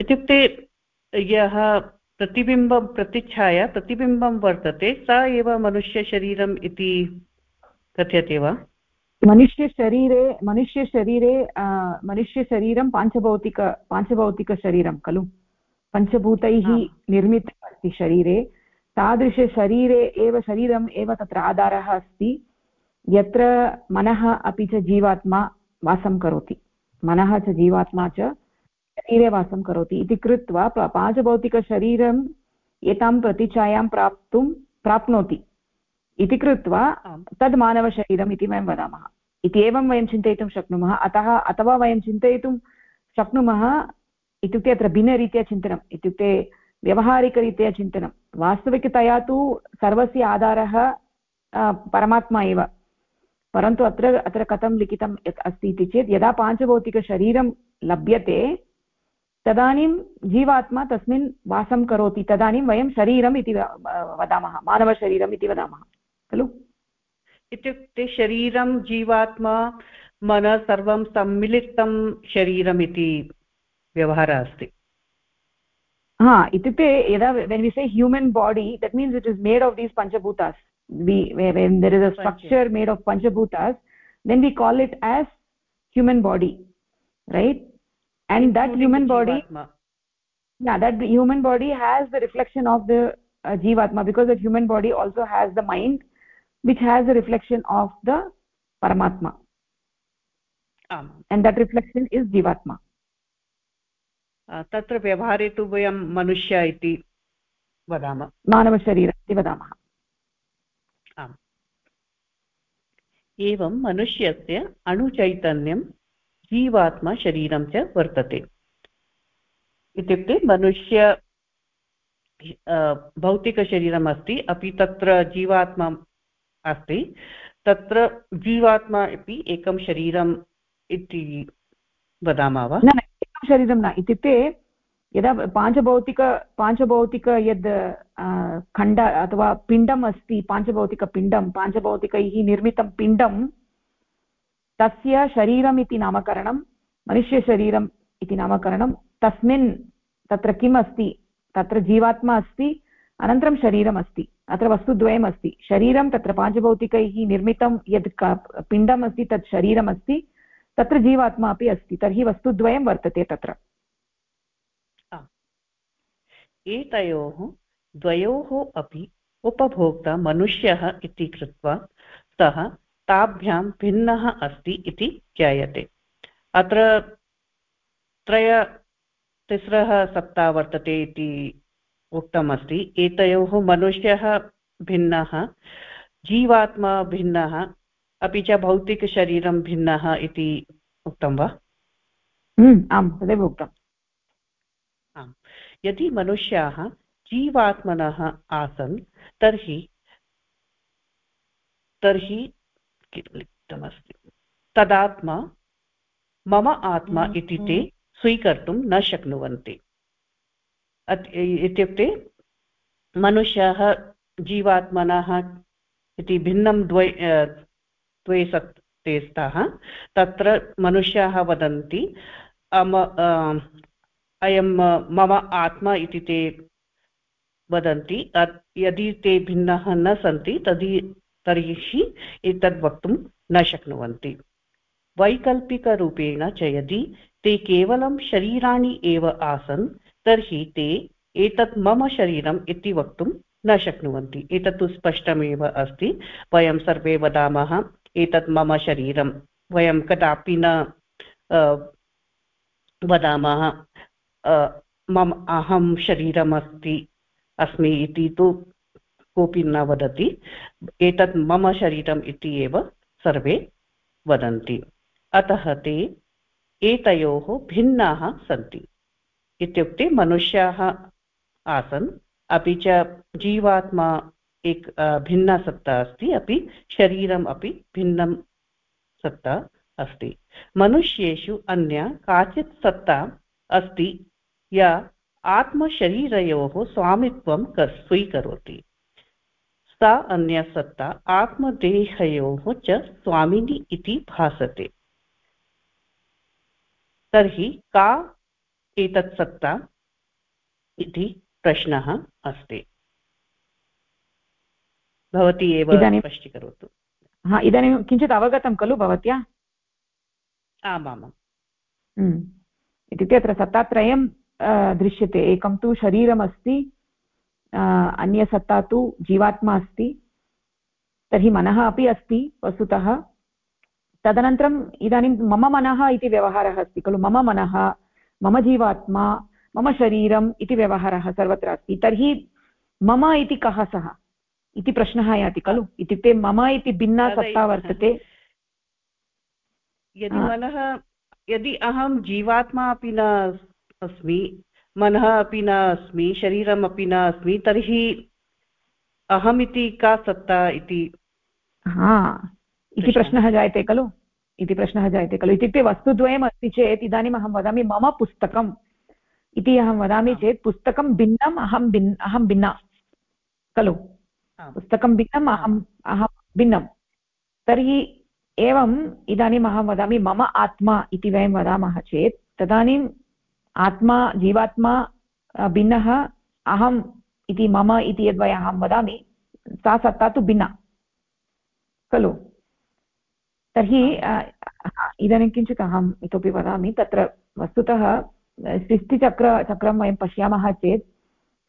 इत्युक्ते यः प्रतिबिम्बं प्रतिच्छाया प्रतिबिम्बं वर्तते सा एव मनुष्यशरीरम् इति कथ्यते वा? मनुष्यशरीरे मनुष्यशरीरे मनुष्यशरीरं पाञ्चभौतिक पाञ्चभौतिकशरीरं खलु। पञ्चभूतैः निर्मितम् अस्ति शरीरे। तादृशशरीरे एव शरीरम् एव तत्र आधारः अस्ति। यत्र मनः अपि च जीवात्मा वासं करोति। मनः च जीवात्मा च शरीरे वासं करोति इति कृत्वा पाञ्चभौतिकशरीरम् एतां प्रतिच्छायां प्राप्तुं प्राप्नोति इति कृत्वा तद् मानवशरीरम् इति वयं वदामः। इति एवं वयं चिन्तयितुं शक्नुमः। अतः अथवा वयं चिन्तयितुं शक्नुमः इत्युक्ते अत्र भिन्नरीत्या चिन्तनम्। इत्युक्ते व्यवहारिकरीत्या चिन्तनं। वास्तविकतया तु सर्वस्य आधारः परमात्मा एव। परन्तु अत्र अत्र कथं लिखितम् अस्ति इति चेत्, यदा पाञ्चभौतिकशरीरं लभ्यते, तदानीं जीवात्मा तस्मिन् वासं करोति। तदानीं वयं शरीरम् इति वदामः, मानवशरीरम् इति वदामः। खलु? इत्युक्ते शरीरं, जीवात्मा, मनः सर्वं सम्मिलितं शरीरम् व्यवहारः अस्ति। ha itukte yada when we say human body that means it is made of these panchabutas. we when there is a structure made of panchabutas, then we call it as human body right? And that human body yeah that human body has the reflection of the uh, jivatma because that human body also has the mind which has a reflection of the paramatma. And that reflection is jivatma. तत्र व्यवहारे तु वयं मनुष्य इति वदामः। मानवशरीरम् इति वदामः। आम्। एवं मनुष्यस्य अणुचैतन्यं जीवात्मा शरीरं च वर्तते। इत्युक्ते मनुष्य भौतिकशरीरम् अस्ति अपि तत्र जीवात्मा अस्ति तत्र जीवात्मा अपि एकं शरीरम् इति वदामः वा? न शरीरं न। इत्युक्ते यदा पाञ्चभौतिक पाञ्चभौतिक यद् खण्ड अथवा पिण्डम् अस्ति, पाञ्चभौतिकपिण्डं, पाञ्चभौतिकैः निर्मितं पिण्डं, तस्य शरीरम् इति नामकरणं, मनुष्यशरीरम् इति नामकरणं, तस्मिन् तत्र किम् अस्ति, तत्र जीवात्मा अस्ति, अनन्तरं शरीरम् अस्ति, अत्र वस्तुद्वयम् अस्ति। शरीरं तत्र पाञ्चभौतिकैः निर्मितं, यद् पिण्डम् अस्ति, तत् शरीरम् अस्ति तत्र जीवात्मा अपि अस्ति, तर्हि वस्तुद्वयं वर्तते तत्र। एतयोः द्वयोः अपि उपभोक्ता मनुष्यः इति कृत्वा सः ताभ्यां भिन्नः अस्ति इति ज्ञायते। अत्र त्रय, तिस्रः सप्ताह वर्तते इति उक्तमस्ति। एतयोः मनुष्यः भिन्नः, जीवात्मा भिन्नः अपि च भौतिकशरीरं भिन्नः इति उक्तं वा? हम्म, आम् तदेव उक्तम्। आम्। यदि मनुष्याः जीवात्मनः आसन् तर्हि तर्हि लिखितमस्ति? तदात्मा मम आत्मा इति ते स्वीकर्तुं न शक्नुवन्ति। इत्युक्ते मनुष्याः जीवात्मनः इति भिन्नं द्वै द्वे सत्ते स्तः तत्र मनुष्याः वदन्ति अयं मम आत्मा इति ते वदन्ति। यदि ते भिन्नः न सन्ति तर्हि तर्हि एतद् वक्तुं न शक्नुवन्ति। वैकल्पिकरूपेण च यदि ते केवलं शरीराणि एव आसन्, तर्हि ते एतत् मम शरीरम् इति वक्तुं न शक्नुवन्ति। एतत् तु स्पष्टमेव अस्ति। वयं सर्वे वदामः एतत् मम शरीरं। वयं कदापि न वदामः मम अहं शरीरमस्ति, अस्मि इति तु कोऽपि न वदति। एतत् मम शरीरम् इति एव सर्वे वदन्ति। अतः ते एतयोः भिन्नाः सन्ति। इत्युक्ते मनुष्याः आसन्, अपि च जीवात्मा एक भिन्ना सत्ता अस्ति, अपि शरीरम् अपि भिन्नं सत्ता अस्ति। मनुष्येषु अन्या काचित् सत्ता अस्ति, या आत्मशरीरयोः स्वामित्वं स्वीकरोति। सा अन्यसत्ता आत्मदेहयोः च स्वामिनि इति भासते। तर्हि का एतत् सत्ता इति प्रश्नः अस्ति। भवती एव स्पष्टीकरोतु। हा इदानीं किञ्चित् अवगतं खलु भवत्या? आमामाम्। हम्म। इत्युक्ते अत्र सत्तात्रयं दृश्यते। एकं तु शरीरमस्ति अन्यसत्ता तु जीवात्मा अस्ति तर्हि मनः अपि अस्ति वस्तुतः। तदनन्तरम् इदानीं मम मनः इति व्यवहारः अस्ति खलु। मम मनः मम जीवात्मा मम शरीरम् इति व्यवहारः सर्वत्र अस्ति। तर्हि मम इति कः सः? इति प्रश्नः याति खलु? इत्युक्ते मम इति भिन्ना सत्ता वर्तते। यदि मनः यदि अहं जीवात्मा अपि न अस्मि मनः अपि न अस्मि शरीरमपि न अस्मि तर्हि अहमिति का सत्ता इति? हा। इति प्रश्नः। जायते खलु? इति प्रश्नः जायते खलु? इत्युक्ते वस्तुद्वयम् अस्ति चेत् इदानीम् अहं वदामि मम पुस्तकम्। इति अहं वदामि चेत् पुस्तकं भिन्नम् अहं भिन् अहं भिन्ना। खलु? पुस्तकं भिन्नम् अहम् अहं भिन्नं तर्हि एवम् इदानीम् अहं वदामि, मम आत्मा इति वयं वदामः चेत्, तदानीम् आत्मा, जीवात्मा भिन्नः, अहम् इति, मम इति यद्वय अहं वदामि, सा सत्ता तु भिन्ना। खलु? तर्हि इदानीं किञ्चित् अहम् इतोपि वदामि, तत्र वस्तुतः सृष्टिचक्र, चक्रं वयं पश्यामः चेत्,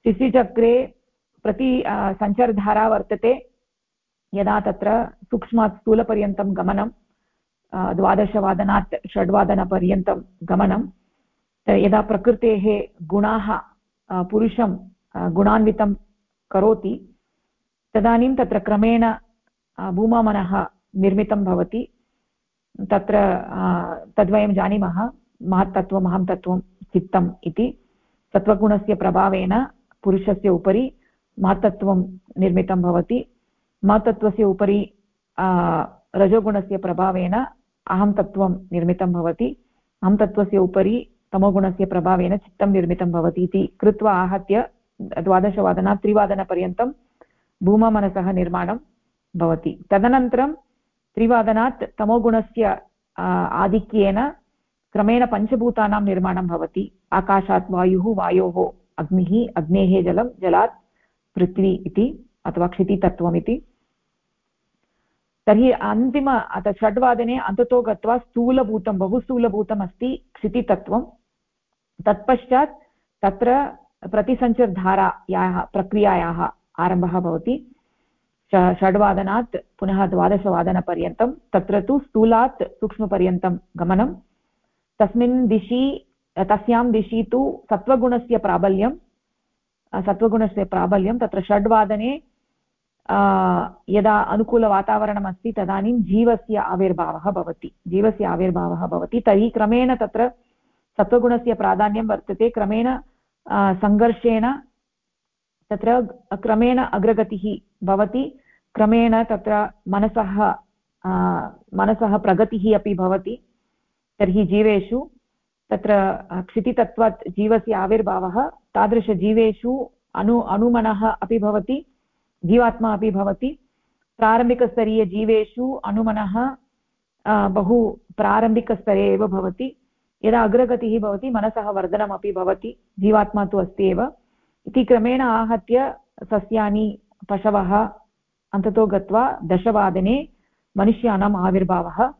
सृष्टिचक्रे प्रति सञ्चारधारा वर्तते, यदा तत्र सूक्ष्मात् स्थूलपर्यन्तं गमनं द्वादशवादनात् षड्वादनपर्यन्तं गमनं यदा प्रकृतेः गुणाः पुरुषं गुणान्वितं करोति, तदानीं तत्र क्रमेण भूमामनः निर्मितं भवति, तत्र तद्वयं जानीमः, महत्तत्त्वम्, अहं तत्त्वं चित्तम् इति सत्त्वगुणस्य प्रभावेन पुरुषस्य उपरि महत्तत्त्वं निर्मितं भवति। महत्तत्त्वस्य उपरि रजोगुणस्य प्रभावेन अहं तत्त्वं निर्मितं भवति। अहं तत्त्वस्य उपरि तमोगुणस्य प्रभावेन चित्तं निर्मितं भवति इति कृत्वा आहत्य द्वादशवादनात् त्रिवादनपर्यन्तं भूममनसः निर्माणं भवति। तदनन्तरं त्रिवादनात् तमोगुणस्य आधिक्येन क्रमेण पञ्चभूतानां निर्माणं भवति। आकाशात् वायुः, वायोः अग्निः, अग्नेः जलं, जलात् पृथ्वी इति अथवा क्षितितत्त्वमिति तर्हि अन्तिम, अथ षड्वादने अन्ततो गत्वा स्थूलभूतं बहु स्थूलभूतम् अस्ति क्षितितत्त्वं तत्पश्चात् तत्र प्रतिसञ्चर्धारायाः, प्रक्रियायाः आरम्भः भवति। षड्वादनात् पुनः द्वादशवादनपर्यन्तं, तत्र तु स्थूलात् सूक्ष्मपर्यन्तं गमनं। तस्मिन् दिशि, तस्यां दिशि तु सत्त्वगुणस्य प्राबल्यं सत्त्वगुणस्य प्राबल्यं तत्र षड्वादने यदा अनुकूलवातावरणमस्ति तदानीं जीवस्य आविर्भावः भवति जीवस्य आविर्भावः भवति तर्हि क्रमेण तत्र सत्त्वगुणस्य प्राधान्यं वर्तते क्रमेण सङ्घर्षेण तत्र क्रमेण अग्रगतिः भवति क्रमेण तत्र मनसः मनसः प्रगतिः अपि भवति तर्हि जीवेषु तत्र क्षितितत्त्वात् जीवस्य आविर्भावः तादृशजीवेषु अनु, अनुमनः अपि भवति, जीवात्मा अपि भवति। प्रारम्भिकस्तरीयजीवेषु अनुमनः बहु प्रारम्भिकस्तरे एव भवति। यदा अग्रगतिः भवति, मनसः वर्धनमपि भवति, जीवात्मा तु अस्ति एव। इति क्रमेण आहत्य सस्यानि, पशवः, अन्ततो गत्वा दशवादने मनुष्याणाम् आविर्भावः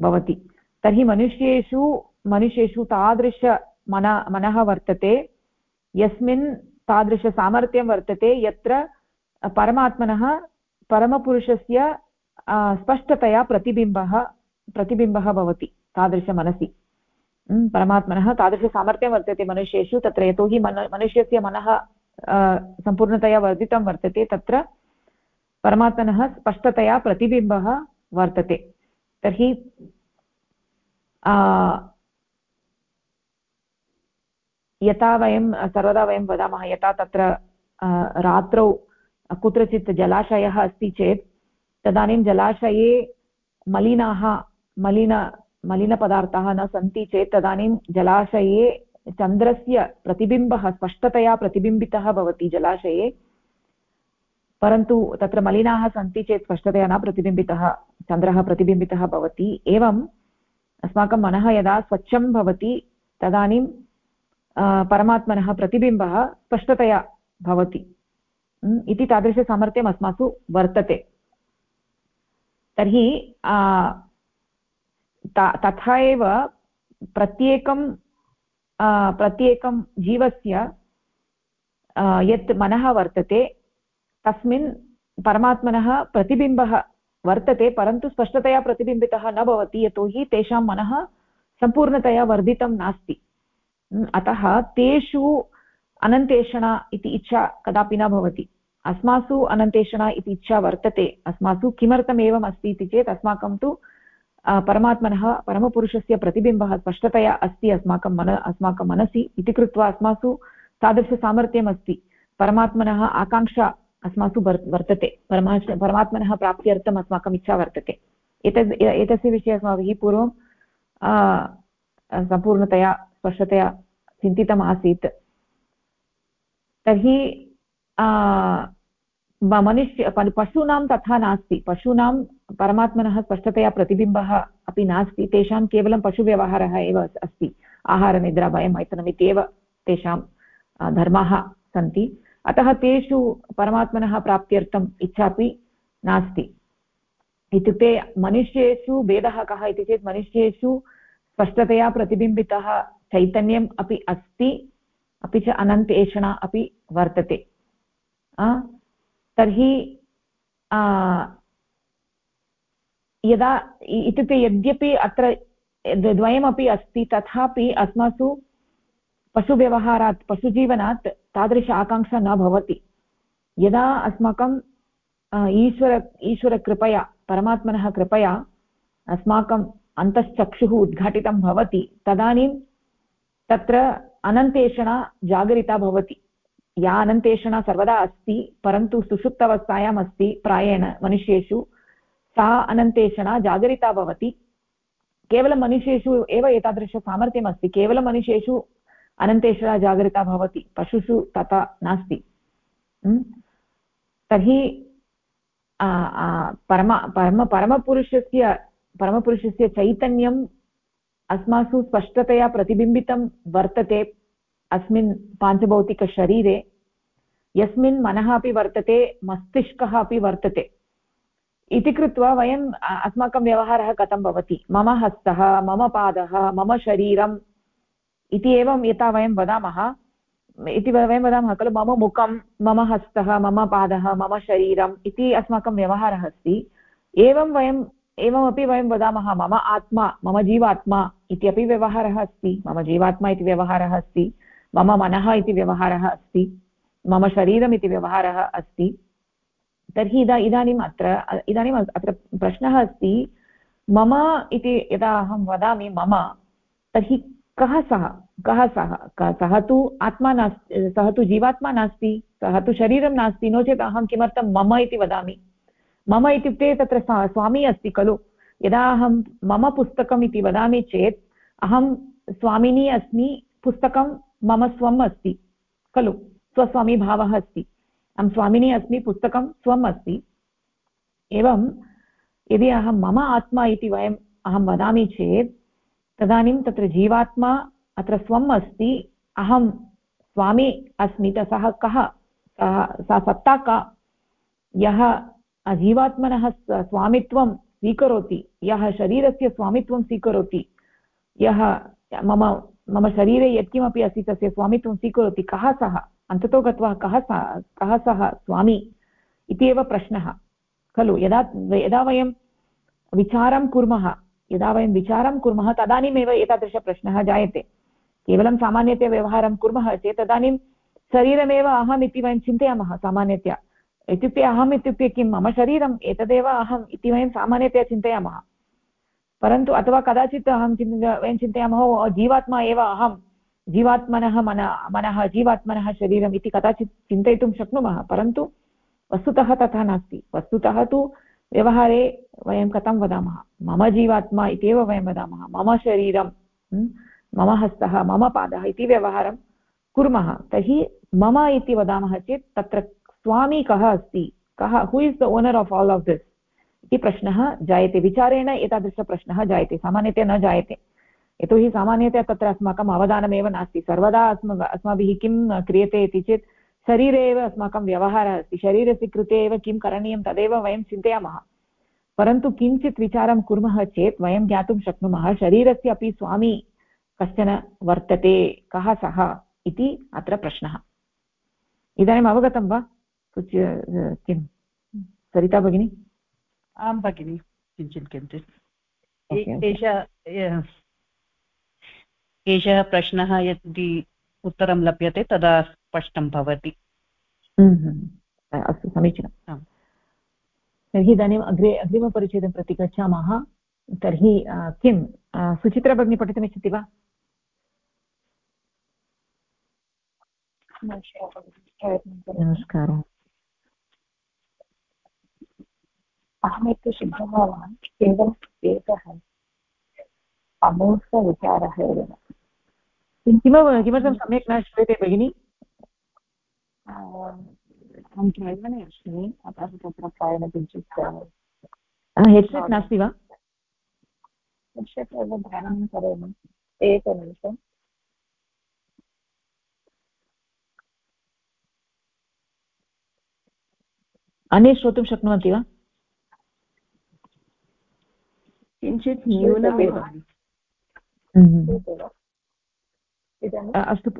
भवति। तर्हि मनुष्येषु मनुष्येषु तादृश मन, मनः वर्तते। यस्मिन् तादृशसामर्थ्यं वर्तते, यत्र परमात्मनः परमपुरुषस्य स्पष्टतया प्रतिबिम्बः प्रतिबिम्बः भवति तादृशमनसि। परमात्मनः तादृशसामर्थ्यं वर्तते मनुष्येषु, तत्र यतोहि मन, मनुष्यस्य मनः सम्पूर्णतया वर्धितं वर्तते, तत्र परमात्मनः स्पष्टतया प्रतिबिम्बः वर्तते। तर्हि यथा वयं, सर्वदा वयं वदामः, यथा तत्र रात्रौ कुत्रचित् जलाशयः अस्ति चेत्, तदानीं जलाशये मलिनाः, मलिन, मलिनपदार्थाः न सन्ति चेत्, तदानीं जलाशये चन्द्रस्य प्रतिबिम्बः, स्पष्टतया प्रतिबिम्बितः भवति जलाशये, परन्तु तत्र मलिनाः सन्ति चेत्, स्पष्टतया न प्रतिबिम्बितः, चन्द्रः प्रतिबिम्बितः भवति। एवम् अस्माकं मनः यदा स्वच्छं भवति, तदानीं परमात्मनः प्रतिबिम्बः स्पष्टतया भवति। इति तादृशसामर्थ्यम् अस्मासु वर्तते। तर्हि तथा एव प्रत्येकं प्रत्येकं जीवस्य यत् मनः वर्तते, तस्मिन् परमात्मनः प्रतिबिम्बः वर्तते, परन्तु स्पष्टतया प्रतिबिम्बितः न भवति, यतोहि तेषां मनः सम्पूर्णतया वर्धितं नास्ति। अतः तेषु अनन्तेषणा इति इच्छा कदापि न भवति। अस्मासु अनन्तेषणा इति इच्छा वर्तते। अस्मासु किमर्थम् एवम् अस्ति इति चेत् अस्माकं तु परमात्मनः, परमपुरुषस्य प्रतिबिम्बः स्पष्टतया अस्ति अस्माकं मन, अस्माकं मनसि इति कृत्वा अस्मासु तादृशसामर्थ्यम् अस्ति। परमात्मनः आकाङ्क्षा अस्मासु वर्तते। परमा परमात्मनः प्राप्त्यर्थम् अस्माकम् इच्छा वर्तते। एतद्, एतस्य विषये अस्माभिः पूर्वं सम्पूर्णतया, स्पष्टतया चिन्तितम् आसीत्। तर्हि मनुष्य पशूनां तथा नास्ति। पशूनां परमात्मनः स्पष्टतया प्रतिबिम्बः अपि नास्ति। तेषां केवलं पशुव्यवहारः एव अस्ति। आहारनिद्रा भयं मैथुनम् इत्येव तेषां धर्माः सन्ति। अतः तेषु परमात्मनः प्राप्त्यर्थम् इच्छापि नास्ति। इत्युक्ते मनुष्येषु भेदः कः इति चेत् मनुष्येषु स्पष्टतया प्रतिबिम्बितः चैतन्यम् अपि अस्ति, अपि च अनन्तेषणा अपि वर्तते। तर्हि यदा इत्युक्ते यद्यपि अत्र द्वयमपि अस्ति, तथापि अस्मासु पशुव्यवहारात्, पशुजीवनात् तादृश आकाङ्क्षा न भवति। यदा अस्माकं ईश्वर, ईश्वरकृपया, परमात्मनः कृपया अस्माकम् अन्तश्चक्षुः उद्घाटितं भवति। तदानीं तत्र अनन्तेषणा जागरिता भवति। या अनन्तेषणा सर्वदा अस्ति, परन्तु सुषुप्तवस्थायाम् अस्ति प्रायेण मनुष्येषु। सा अनन्तेषणा जागरिता भवति। केवलं मनुष्येषु एव एतादृशसामर्थ्यम् अस्ति केवलं मनुष्येषु अनन्तेषणा जागरिता भवति। पशुषु तथा नास्ति। तर्हि परम परम, परमपुरुषस्य परमपुरुषस्य चैतन्यम् अस्मासु स्पष्टतया प्रतिबिम्बितं वर्तते अस्मिन् पाञ्चभौतिकशरीरे। यस्मिन् मनः अपि वर्तते, मस्तिष्कः अपि वर्तते। इति कृत्वा वयम् अस्माकं व्यवहारः कथं भवति? मम हस्तः, मम पादः, मम शरीरम् इति एवं यथा वयं वदामः। इति वयं वदामः खलु, मम मुखं, मम हस्तः, मम पादः, मम शरीरम् इति अस्माकं व्यवहारः अस्ति। एवं वयम् एवमपि वयं वदामः, मम आत्मा, मम जीवात्मा इत्यपि व्यवहारः अस्ति, मम जीवात्मा इति व्यवहारः अस्ति, मम मनः इति व्यवहारः अस्ति, मम शरीरम् इति व्यवहारः अस्ति। तर्हि इदा, इदानीम् अत्र इदानीम् अत्र प्रश्नः अस्ति, मम इति यदा अहं वदामि, मम, तर्हि कः सः कः सः सः तु आत्मा नास्ति, सः तु जीवात्मा नास्ति, सः तु शरीरं नास्ति, नो चेत् अहं किमर्थं मम इति वदामि? मम इत्युक्ते तत्र स्वामी अस्ति खलु। यदा अहं मम पुस्तकम् इति वदामि चेत्, अहं स्वामिनी अस्मि, पुस्तकं मम स्वम् अस्ति खलु। स्वस्वामीभावः अस्ति। अहं स्वामिनी अस्मि, पुस्तकं स्वम् अस्ति। एवं यदि अहं मम आत्मा इति वयम् अहं वदामि चेत्, तदानीं तत्र जीवात्मा अत्र स्वम् अस्ति। अहं स्वामी अस्मि सः कः? सा सत्ता का? यः जीवात्मनः स्वामित्वं स्वीकरोति। यः शरीरस्य स्वामित्वं स्वीकरोति, यः मम मम शरीरे यत्किमपि अस्ति तस्य स्वामित्वं स्वीकरोति, कः सः? अन्ततो गत्वा कः सः कः सः स्वामी? इति एव प्रश्नः। खलु, यदा यदा वयं विचारं कुर्मः, यदा वयं विचारं कुर्मः, तदानीमेव एतादृशप्रश्नः जायते। केवलं सामान्यतया व्यवहारं कुर्मः चेत् तदानीं शरीरमेव अहम् इति वयं चिन्तयामः सामान्यतया। इत्युक्ते अहम् इत्युक्ते किं, मम शरीरम् एतदेव अहम् इति वयं सामान्यतया चिन्तयामः। परन्तु अथवा कदाचित् अहं चिन्त, वयं चिन्तयामः जीवात्मा एव अहं, जीवात्मनः मन, मनः, जीवात्मनः शरीरम् इति कदाचित् चिन्तयितुं शक्नुमः। परन्तु वस्तुतः तथा नास्ति। वस्तुतः तु व्यवहारे वयं कथं वदामः? मम जीवात्मा इत्येव वयं वदामः। मम शरीरं मम हस्तः, मम पादः इति व्यवहारं कुर्मः। तर्हि मम इति वदामः चेत् तत्र स्वामी कः अस्ति? कः? Who is the owner of all of this इति प्रश्नः जायते। विचारेण एतादृशप्रश्नः जायते। सामान्यतया न जायते। यतोहि सामान्यतया तत्र अस्माकम् अवधानमेव नास्ति। सर्वदा अस्म, अस्माभिः किं क्रियते इति चेत् शरीरे एव अस्माकं व्यवहारः अस्ति। शरीरस्य कृते एव किं करणीयं तदेव वयं चिन्तयामः। परन्तु किञ्चित् विचारं कुर्मः चेत् वयं ज्ञातुं शक्नुमः। शरीरस्य अपि स्वामी कश्चन वर्तते। कः सः? इति अत्र प्रश्नः। इदानीम् अवगतं वा? किं सरिता भगिनी? आं भगिनि किञ्चित् किञ्चित्। एषः एषः प्रश्नः यदि उत्तरं लभ्यते तदा स्पष्टं भवति। हम्म। अस्तु समीचीनं। तर्हि इदानीम् अग्रे अग्रिमपरिच्छेदं प्रति गच्छामः तर्हि किं सुचित्रा भगिनी पठितुमिच्छति वा? नमस्कारः। अहमेतु शुद्धभावान् केवलम् एकः अमूर्तविचारः एव। किमर्थं सम्यक् न श्रूयते भगिनि? अहं प्रयाणे अस्मि अतः तत्र प्रायेण किञ्चित् हेड्सेट् नास्ति वा? हेड्सेट् एव धारणं करोमि। एकनिमिषम्। अन्ये श्रोतुं शक्नुवन्ति वा? किञ्चित् न्यूनमेव. अस्तु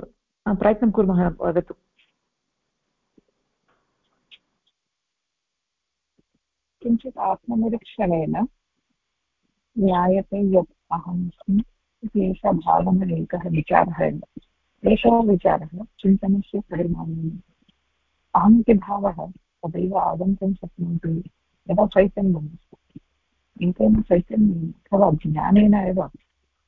प्रयत्नं कुर्मः वदतु. किञ्चित् आत्मनिरीक्षणेन ज्ञायते यत् अहमस्मि इति एषः भावना एकः विचारः एषः विचारः चिन्तनस्य परिणामः अहम् इति भावः तदैव आगन्तुं शक्नोति यदा चैतन्यम् एतेन चैतन्येन अथवा ज्ञानेन एव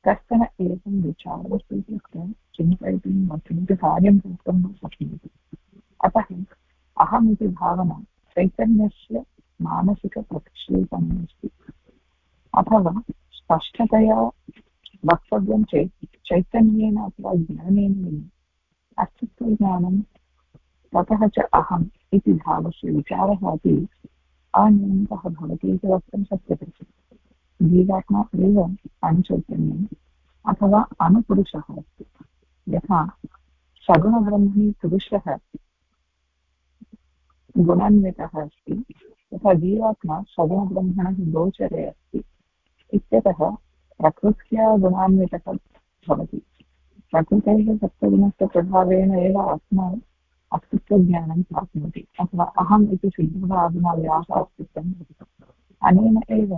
कश्चन एकं विचारः स्वीकृत्य चिन्तयितुं किमपि कार्यं कर्तुं न शक्नोति अतः अहम् इति भावना चैतन्यस्य मानसिकप्रक्षेपणमस्ति अथवा स्पष्टतया वक्तव्यं चेत् चैतन्येन अथवा ज्ञानेन अस्तित्वज्ञानं ततः च अहम् इति भावस्य विचारः अपि अनियमितः भवति इति वक्तुं शक्यते जीवात्मा एव अणुचैतन्यम् अथवा अणुपुरुषः अस्ति। यथा सगुणब्रह्मणि पुरुषः गुणान्वितः अस्ति, तथा जीवात्मा सगुणब्रह्मणः गोचरे अस्ति, इत्यतः प्रकृत्या गुणान्वितः भवति। प्रकृतेः सप्तगुणस्य प्रभावेण एव आत्मा अस्तित्वज्ञानं प्राप्नोति अथवा अहम् इति सिद्धभावनायाः अस्तित्वं अनेन एव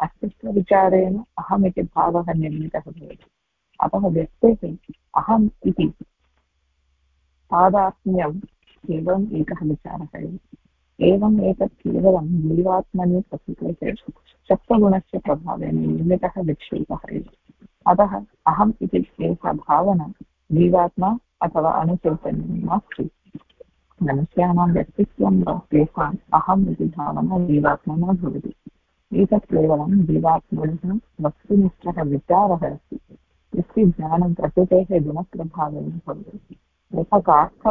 अस्तित्वविचारेण अहम् इति भावः निर्मितः भवति अतः व्यक्तेः अहम् इति तादात्म्यं केवलम् एकः विचारः एव एवम् एतत् केवलं जीवात्मनि प्रकृतेः सत्त्वगुणस्य प्रभावेन निर्मितः विक्षेपः एव अतः अहम् इति एषा भावना जीवात्मा अथवा अणुचैतन्यं नास्ति मनुष्याणां व्यक्तित्वं तेषाम् अहम् इति भावना जीवात्मना भवति एतत् केवलं जीवात्मनः वस्तुनिष्ठः विचारः अस्ति यस्य ज्ञानं प्रकृतेः गुणप्रभावेन भवति यथा काष्ठ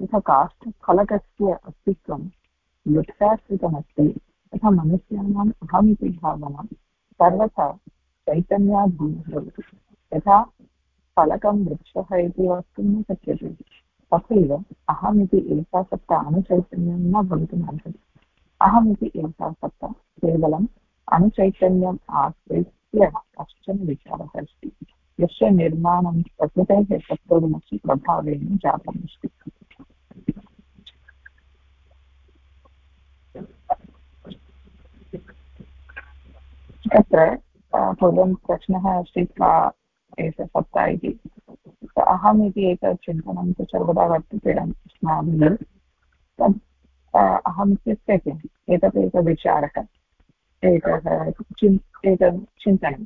यथा काष्ठफलकस्य अस्तित्वं वृक्षाश्रितमस्ति तथा मनुष्याणाम् अहम् इति भावना सर्वथा चैतन्याधीनः भवति यथा फलकं वृक्षः इति वक्तुं न शक्यते। तथैव अहमिति एषा सत्ता अणुचैतन्यं न भवितुमर्हति अहमिति एषा सत्ता केवलम् अणुचैतन्यम् आश्रित्य कश्चन विचारः अस्ति। यस्य निर्माणं प्रकृतेः सत्त्वगुणस्य प्रभावेन जातम् अस्ति। तत्र पूर्वं प्रश्नः अस्ति का एषा सत्ता इति। अहम् इति एतत् चिन्तनं तु सर्वदा वर्तते अस्माभिः तद् अहम् इत्युक्ते किम्? एतत् एकः विचारः एकः चिन् एतत् चिन्तनं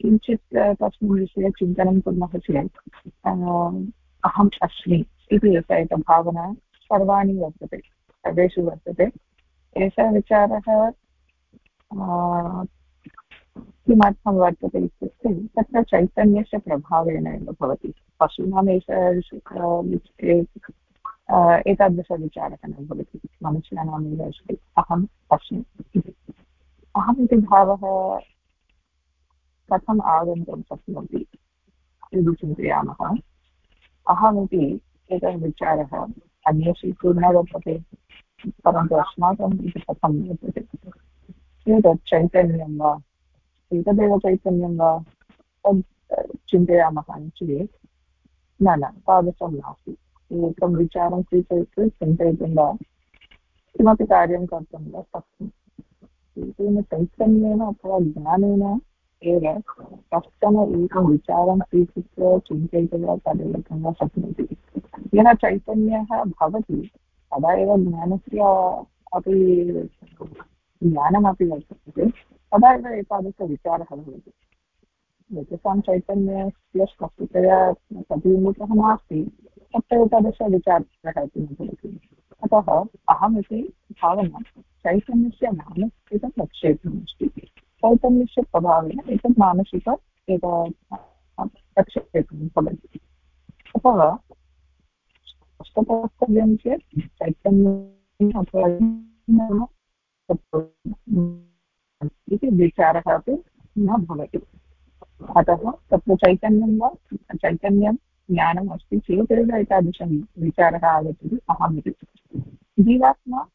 किञ्चित् तस्मिन् विषये चिन्तनं कुर्मः चेत् अहम् अस्मि इति एका एका भावना सर्वाणि वर्तते, सर्वेषु वर्तते। एषः विचारः किमर्थं वर्तते इत्युक्ते तत्र चैतन्यस्य प्रभावेन एव भवति पशूनाम् एष एतादृशविचारः न भवति मनुष्याणामेव अस्ति अहम् अस्मि इति अहम् इति भावः कथम् आगन्तुं शक्नोति इति चिन्तयामः अहमिति एकः विचारः अन्येषु न वर्तते परन्तु अस्माकम् इति कथं वर्तते एतत् चैतन्यं वा एतदेव चैतन्यं वा तद् चिन्तयामः चेत् न न तादृशं नास्ति एकं विचारं स्वीकृत्य चिन्तयितुं वा किमपि कार्यं कर्तुं वा शक्नोति तेन चैतन्येन अथवा ज्ञानेन एव कश्चन एकं विचारं स्वीकृत्य चिन्तयितुं वा कार्यं वा शक्नोति यः चैतन्यः भवति तदा एव ज्ञानस्य अपि ज्ञानमपि वर्तते तदा एव एतादृशविचारः भवति एतेषां चैतन्यस्य स्पष्टतया प्रतिबिम्बितः नास्ति तत्र एतादृशविचारः इति न भवति अतः अहमिति भावना चैतन्यस्य मानसिकप्रक्षेपणमस्ति चैतन्यस्य प्रभावेन एतत् मानसिक एक प्रक्षेपणं भवति अतः स्पष्टतः चेत् चैतन्यम् अथवा इति विचारः अपि न भवति। अतः तत्र चैतन्यं वा चैतन्यं ज्ञानम् अस्ति चेदेव एतादृशं विचारः आगच्छति, अहमिति। जीवात्मा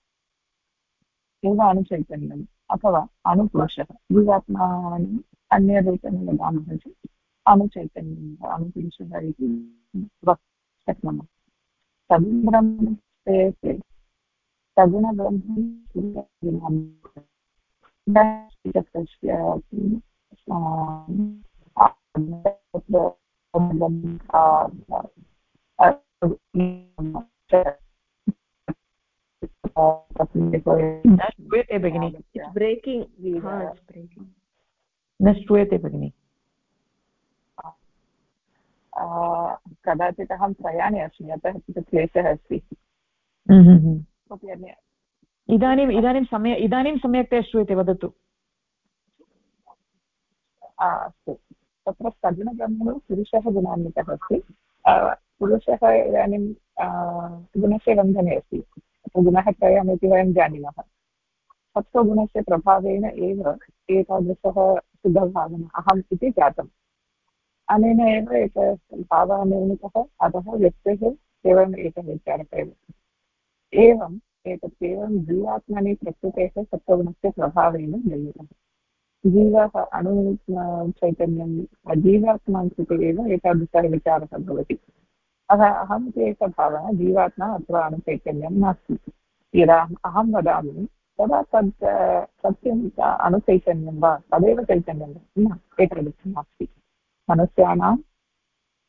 एव अणुचैतन्यम् अथवा अणुपुरुषः जीवात्मानि अन्यरूपेण वदामः चेत् अणुचैतन्यं अणुपुरुषः इति शक्नुमः तद् ब्रह्मते सगुणब्रह्मस्य न श्रूयते भगिनि न श्रूयते भगिनि कदाचित् अहं प्रयाणे अस्मि अतः क्लेशः अस्ति। हम्म। इदानीम्, इदानीं सम्यक् इदानीं सम्यक्तया श्रूयते, वदतु। अस्तु। तत्र सगुणब्रह्मणो पुरुषः गुणान्वितः अस्ति। पुरुषः इदानीं गुणस्य बन्धने अस्ति। गुणः त्रयम् वयं जानीमः। सत्त्वगुणस्य प्रभावेन एव एतादृशः शुद्धभावना अहम् इति जातम्। अनेन एव एकः भावः निर्मितः। अतः व्यक्तेः केवलम् एकः विचारः एव। एवम् एतत् केवलं जीवात्मनि प्रकृतेः सत्त्वगुणस्य प्रभावेन निर्मितः जीवः अणु चैतन्यं जीवात्मा कृते एव एतादृशः विचारः भवति। अतः अहम् इति एकः भावः, जीवात्मा अथवा अणुचैतन्यं नास्ति। यदा अहं वदामि, तदा तद् सत्यम् अणुचैतन्यं वा, तदेव चैतन्यं न, एतादृशं नास्ति। मनुष्याणाम्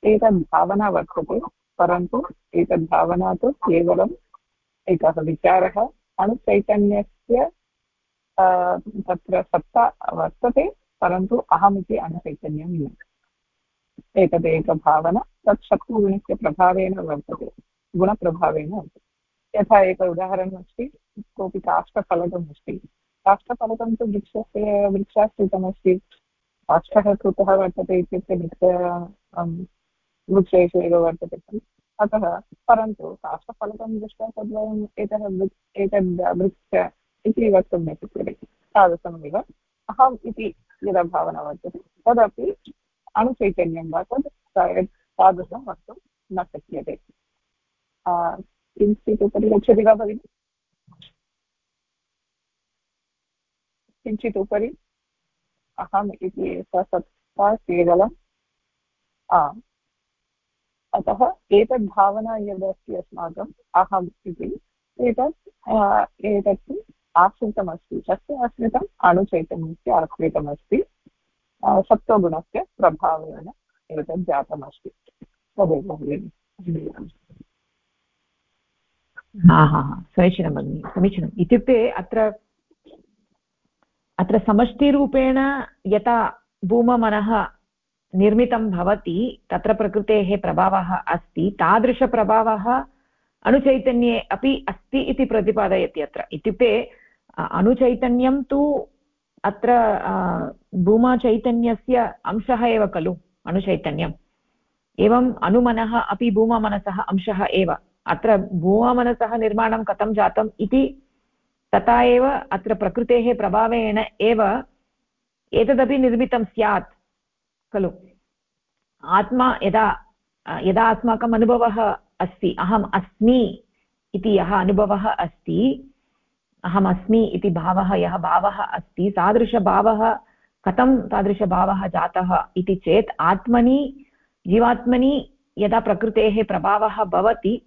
एतद् भावना वर्तते, परन्तु एतद् भावना तु केवलम् एकः विचारः अणुचैतन्यस्य तत्र सत्ता वर्तते, परन्तु अहमिति अणुचैतन्यं न। एतदेकभावना तत् शत्रुगुणस्य प्रभावेन वर्तते, गुणप्रभावेन वर्तते। यथा एक उदाहरणमस्ति कोऽपि काष्ठफलकम् अस्ति। काष्ठफलकं तु वृक्षस्य, वृक्षाश्रितमस्ति। काष्ठः कृतः वर्तते इत्युक्ते वृक्ष वृक्षेषु एव वर्तते खलु। अतः परन्तु काष्ठफलकं दृष्ट्वा तद्वयम् एतः एतद् वृक्ष इति वक्तुं न शक्यते तादृशमेव अहम् इति यदा भावना वर्तते तदपि अणुचैतन्यं वा तद् तादृशं वक्तुं न शक्यते। किञ्चित् उपरि गच्छति वा भगिनि? किञ्चित् उपरि? अहम् इति सत्ता केवलम् आम्। अतः एतद् भावना यदस्ति अस्माकम्, अहम् इति, एतत् एतत् आश्रितमस्ति तस्य आश्रितम् अणुचैतन्यस्य आश्रितमस्ति सत्त्वगुणस्य प्रभावेन एतत् जातमस्ति। तदेव हा हा हा, समीचीनं भगिनि, समीचीनम्। इत्युक्ते अत्र अत्र समष्टिरूपेण यथा भूममनः निर्मितं भवति, तत्र प्रकृतेः प्रभावः अस्ति, तादृशप्रभावः अणुचैतन्ये अपि अस्ति इति प्रतिपादयति अत्र। इत्युक्ते अणुचैतन्यं तु अत्र भूमाचैतन्यस्य अंशः एव खलु अणुचैतन्यम् एवम् अनुमनः अपि भूमामनसः अंशः एव। अत्र भूमामनसः निर्माणं कथं जातम् इति तथा एव अत्र प्रकृतेः प्रभावेन एव एतदपि निर्मितं स्यात्। खलु। आत्मा यदा यदा अस्माकम् अनुभवः अस्ति, अहम् अस्मि इति यः अनुभवः अस्ति अहमस्मि इति भावः, यः भावः अस्ति, तादृशभावः कथं तादृशभावः जातः इति चेत् आत्मनि, जीवात्मनि यदा प्रकृतेः प्रभावः भवति,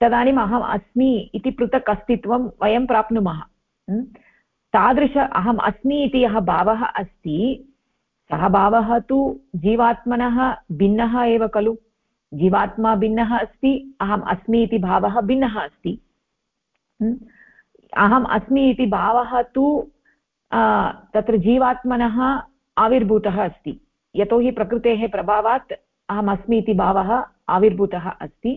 तदानीम् अहम् अस्मि इति पृथक् अस्तित्वं वयं प्राप्नुमः। तादृश अहम् अस्मि इति यः भावः अस्ति सः भावः तु जीवात्मनः भिन्नः एव खलु। जीवात्मा भिन्नः अस्ति, अहम् अस्मि इति भावः भिन्नः अस्ति। अहम् अस्मि इति भावः तु तत्र जीवात्मनः आविर्भूतः अस्ति। यतोहि प्रकृतेः प्रभावात् अहम् अस्मि इति भावः आविर्भूतः अस्ति।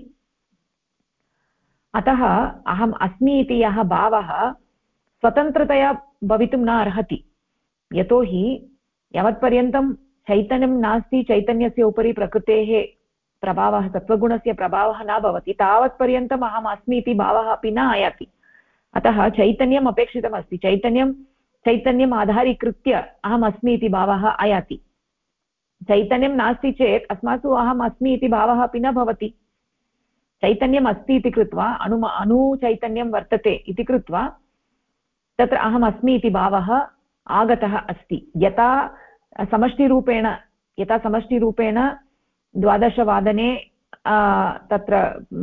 अतः अहम् अस्मि इति यः भावः स्वतन्त्रतया भवितुं न अर्हति। यतोहि यावत्पर्यन्तं चैतन्यं नास्ति, चैतन्यस्य उपरि प्रकृतेः प्रभावः सत्त्वगुणस्य प्रभावः न भवति। तावत्पर्यन्तम् अहम् अस्मि इति भावः अपि न आयाति। अतः चैतन्यम् अपेक्षितमस्ति। चैतन्यं, चैतन्यम् आधारीकृत्य अहम् अस्मि इति भावः आयाति। चैतन्यं नास्ति चेत् अस्मासु अहम् अस्मि इति भावः अपि न भवति। चैतन्यम् अस्ति इति कृत्वा, अणु अणुचैतन्यं वर्तते इति कृत्वा, तत्र अहम् अस्मि इति भावः आगतः अस्ति। यथा समष्टिरूपेण यथा समष्टिरूपेण द्वादशवादने तत्र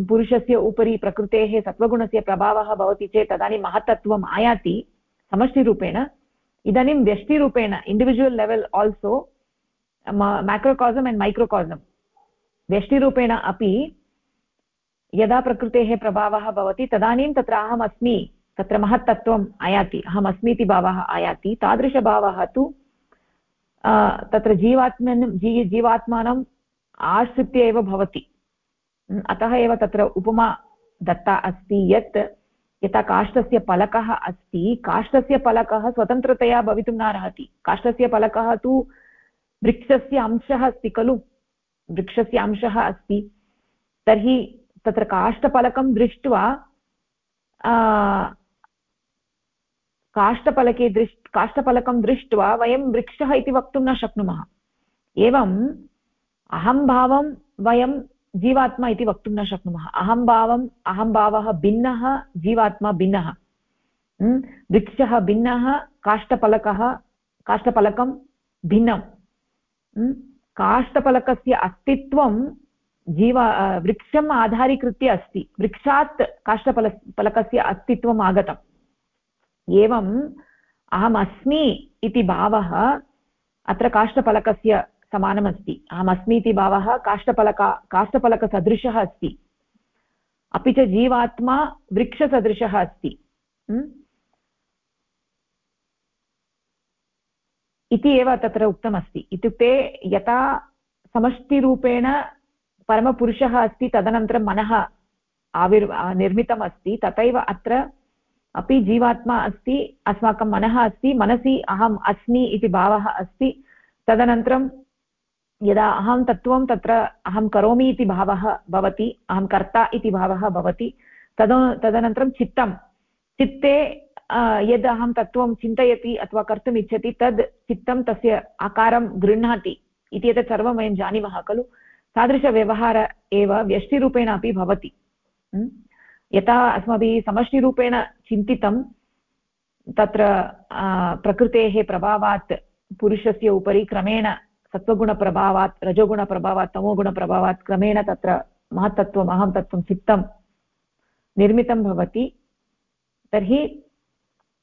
पुरुषस्य उपरि प्रकृतेः सत्त्वगुणस्य प्रभावः भवति चेत् तदानीं महत्तत्वम् आयाति समष्टिरूपेण। इदानीं व्यष्टिरूपेण individual level also macrocosm and macrocosm व्यष्टिरूपेण अपि यदा प्रकृतेः प्रभावः भवति तदानीं तत्र अहम् अस्मि तत्र महत्तत्वम् आयाति। अहम् अस्मि इति भावः आयाति। तादृशभावः तु तत्र जीवात्मन्, जी जीवात्मानम् आश्रित्य एव भवति। अतः एव तत्र उपमा दत्ता अस्ति यत् यथा काष्ठस्य फलकः अस्ति, काष्ठस्य फलकः स्वतन्त्रतया भवितुं न अर्हति। काष्ठस्य फलकः तु वृक्षस्य अंशः अस्ति खलु। वृक्षस्य अंशः अस्ति। तर्हि तत्र काष्ठफलकं दृष्ट्वा काष्ठफलके दृष्, काष्ठफलकं दृष्ट्वा वयं वृक्षः इति वक्तुं न शक्नुमः। एवम् अहम्भावं वयं जीवात्मा इति वक्तुं न शक्नुमः। अहम्भावम् अहम्भावः भिन्नः, जीवात्मा भिन्नः। वृक्षः भिन्नः, काष्ठफलकः, काष्ठफलकं भिन्नं। काष्ठफलकस्य अस्तित्वं जीवा वृक्षम् आधारीकृत्य अस्ति। वृक्षात् काष्ठफल फलकस्य अस्तित्वम् आगतम्। एवम् अहम् अस्मि इति भावः अत्र काष्ठफलकस्य समानमस्ति। अहमस्मि इति भावः काष्ठफलक, काष्ठफलकसदृशः अस्ति। अपि च जीवात्मा वृक्षसदृशः अस्ति। इति एव तत्र उक्तमस्ति। इत्युक्ते यथा समष्टिरूपेण परमपुरुषः अस्ति, तदनन्तरं मनः आविर् निर्मितम् तथैव अत्र अपि जीवात्मा अस्ति, अस्माकं मनः अस्ति, मनसि अहम् अस्मि इति भावः अस्ति। तदनन्तरं यदा अहं तत्त्वं तत्र अहं करोमि इति भावः भवति, अहं कर्ता इति भावः भवति, तद, तदनन्तरं चित्तं। चित्ते यद् अहं तत्त्वं चिन्तयति अथवा कर्तुम् इच्छति, तद् चित्तं तस्य आकारं गृह्णाति इति एतत् सर्वं वयं जानीमः खलु। तादृशव्यवहार एव व्यष्टिरूपेण अपि भवति। यथा अस्माभिः समष्टिरूपेण चिन्तितं, तत्र प्रकृतेः प्रभावात्, पुरुषस्य उपरि क्रमेण सत्त्वगुणप्रभावात्, रजोगुणप्रभावात्, तमोगुणप्रभावात् क्रमेण तत्र महत्तत्वम् अहं तत्त्वं चित्तं निर्मितं भवति। तर्हि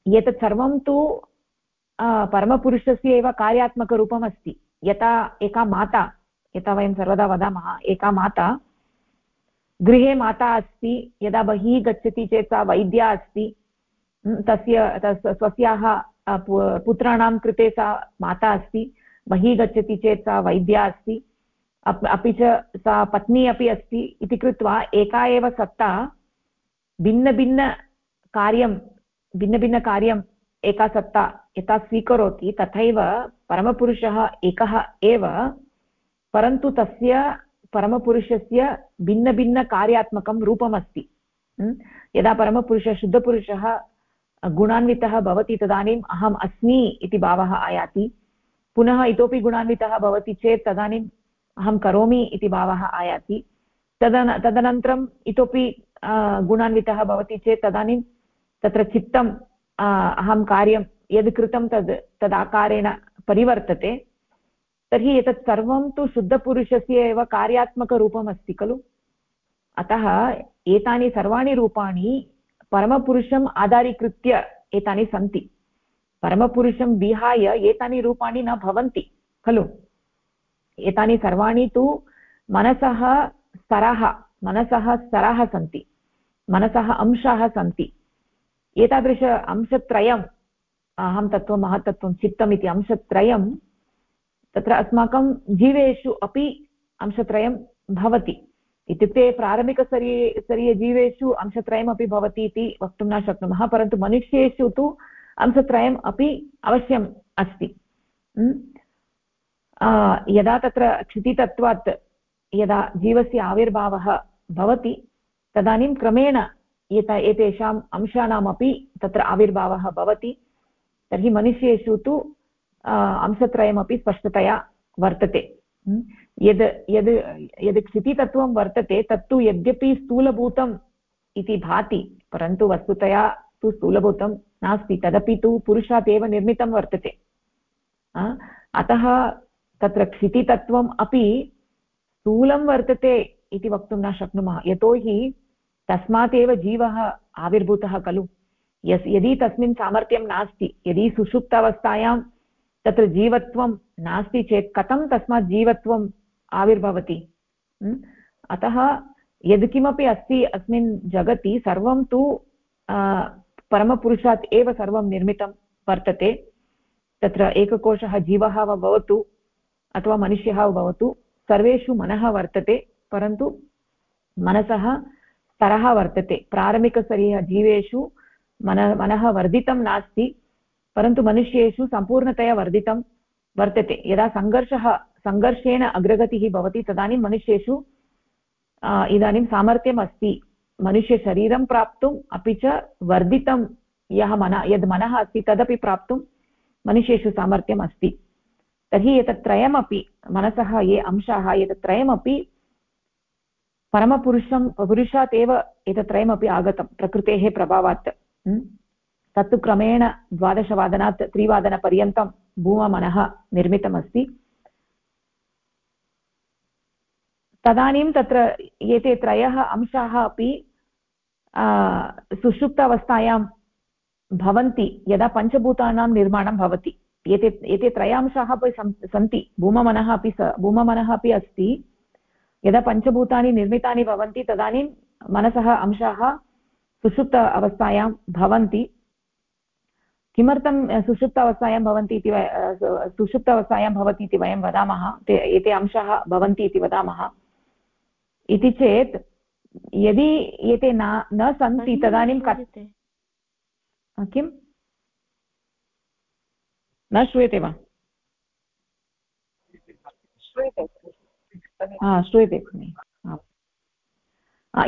एतत् सर्वं तु परमपुरुषस्य एव कार्यात्मकरूपम् यथा एका माता, यथा वयं सर्वदा वदामः, एका माता गृहे माता अस्ति, यदा बहिः गच्छति चेत् सा वैद्या अस्ति तस्य स्वस्याः पुत्राणां कृते सा माता अस्ति, बहिः गच्छति चेत् सा वैद्या अस्ति, अपि च सा पत्नी अपि अस्ति इति कृत्वा एका एव सत्ता भिन्नभिन्नकार्यं भिन्नभिन्नकार्यम् एका सत्ता यथा स्वीकरोति, तथैव परमपुरुषः एकः एव, परन्तु तस्य परमपुरुषस्य भिन्नभिन्नकार्यात्मकं रूपमस्ति. यदा परमपुरुषः, शुद्धपुरुषः गुणान्वितः भवति तदानीम् अहम् अस्मि इति भावः आयाति. पुनः इतोपि गुणान्वितः भवति चेत् तदानीम् अहं करोमि इति भावः आयाति. तदन, तदनन्तरम् इतोपि गुणान्वितः भवति चेत् तदानीं तत्र चित्तम् अहं कार्यं यद् कृतं तद्, तदाकारेण परिवर्तते. तर्हि एतत् सर्वं तु शुद्धपुरुषस्य एव कार्यात्मकरूपम् अस्ति खलु? अतः एतानि सर्वाणि रूपाणि परमपुरुषम् आधारीकृत्य एतानि सन्ति। परमपुरुषं विहाय एतानि रूपाणि न भवन्ति खलु? एतानि सर्वाणि तु मनसः स्तरः मनसः स्तरः सन्ति, मनसः अंशाः सन्ति। एतादृश अंशत्रयम्, अहं तत्त्वं महत्तत्त्वं चित्तम् इति अंशत्रयं तत्र अस्माकं जीवेषु अपि अंशत्रयं भवति। इत्युक्ते प्रारम्भिकस्तरीये स्तरीयजीवेषु अंशत्रयमपि भवति इति वक्तुं न शक्नुमः, परन्तु मनुष्येषु तु अंशत्रयम् अपि अवश्यम् अस्ति। यदा तत्र क्षितितत्वात् यदा जीवस्य आविर्भावः भवति, तदानीं क्रमेण एत, एतेषाम् अंशानामपि तत्र आविर्भावः भवति। तर्हि मनुष्येषु तु अंशत्रयमपि स्पष्टतया वर्तते यद् यद् यद् क्षितितत्त्वं वर्तते तत्तु यद्यपि स्थूलभूतम् इति भाति परन्तु वस्तुतया तु स्थूलभूतं नास्ति तदपि तु पुरुषात् एव निर्मितं वर्तते अतः तत्र क्षितितत्त्वम् अपि स्थूलं वर्तते इति वक्तुं न शक्नुमः यतोहि तस्मात् एव जीवः आविर्भूतः खलु यस् यदि तस्मिन् सामर्थ्यं नास्ति यदि सुषुप्तावस्थायां तत्र जीवत्वं नास्ति चेत् कथं तस्मात् जीवत्वम् आविर्भवति? अतः यत्किमपि अस्ति अस्मिन् जगति सर्वं तु परमपुरुषात् एव सर्वं निर्मितं वर्तते। तत्र एककोशः जीवः वा भवतु, अथवा मनुष्यः वा भवतु, सर्वेषु मनः वर्तते, परन्तु मनसः स्तरः वर्तते। प्रारम्भिकस्तरीयः मन, मनः वर्धितं नास्ति। परन्तु मनुष्येषु सम्पूर्णतया वर्धितं वर्तते। यदा सङ्घर्षः सङ्घर्षेण अग्रगतिः भवति, तदानीं मनुष्येषु इदानीं सामर्थ्यम् अस्ति मनुष्यशरीरं प्राप्तुम् अपि च वर्धितं। यः मन, यद् मनः अस्ति, तदपि प्राप्तुं मनुष्येषु सामर्थ्यम् अस्ति तर्हि एतत् त्रयमपि, मनसः ये अंशाः, एतत् त्रयमपि परमपुरुषं, पुरुषात् एव एतत् त्रयमपि आगतं। प्रकृतेः प्रभावात्। तत्तु क्रमेण द्वादशवादनात् त्रिवादनपर्यन्तं भूममनः निर्मितमस्ति. तदानीं तत्र एते त्रयः अंशाः अपि सुषुप्तावस्थायां भवन्ति, यदा पञ्चभूतानां निर्माणं भवति. एते एते त्रयांशाः अपि सन्ति. भूममनः अपि स, भूममनः अपि अस्ति. यदा पञ्चभूतानि निर्मितानि भवन्ति, तदानीं मनसः अंशाः सुषुप्त अवस्थायां भवन्ति. किमर्थं सुषुप्त अवस्थायां भवन्ति इति सुषुप्त अवस्थायां भवति इति वयं वदामः ते एते अंशाः भवन्ति इति वदामः। इति चेत् यदि एते न न सन्ति तदानीं किम्? न श्रूयते वा? श्रूयते।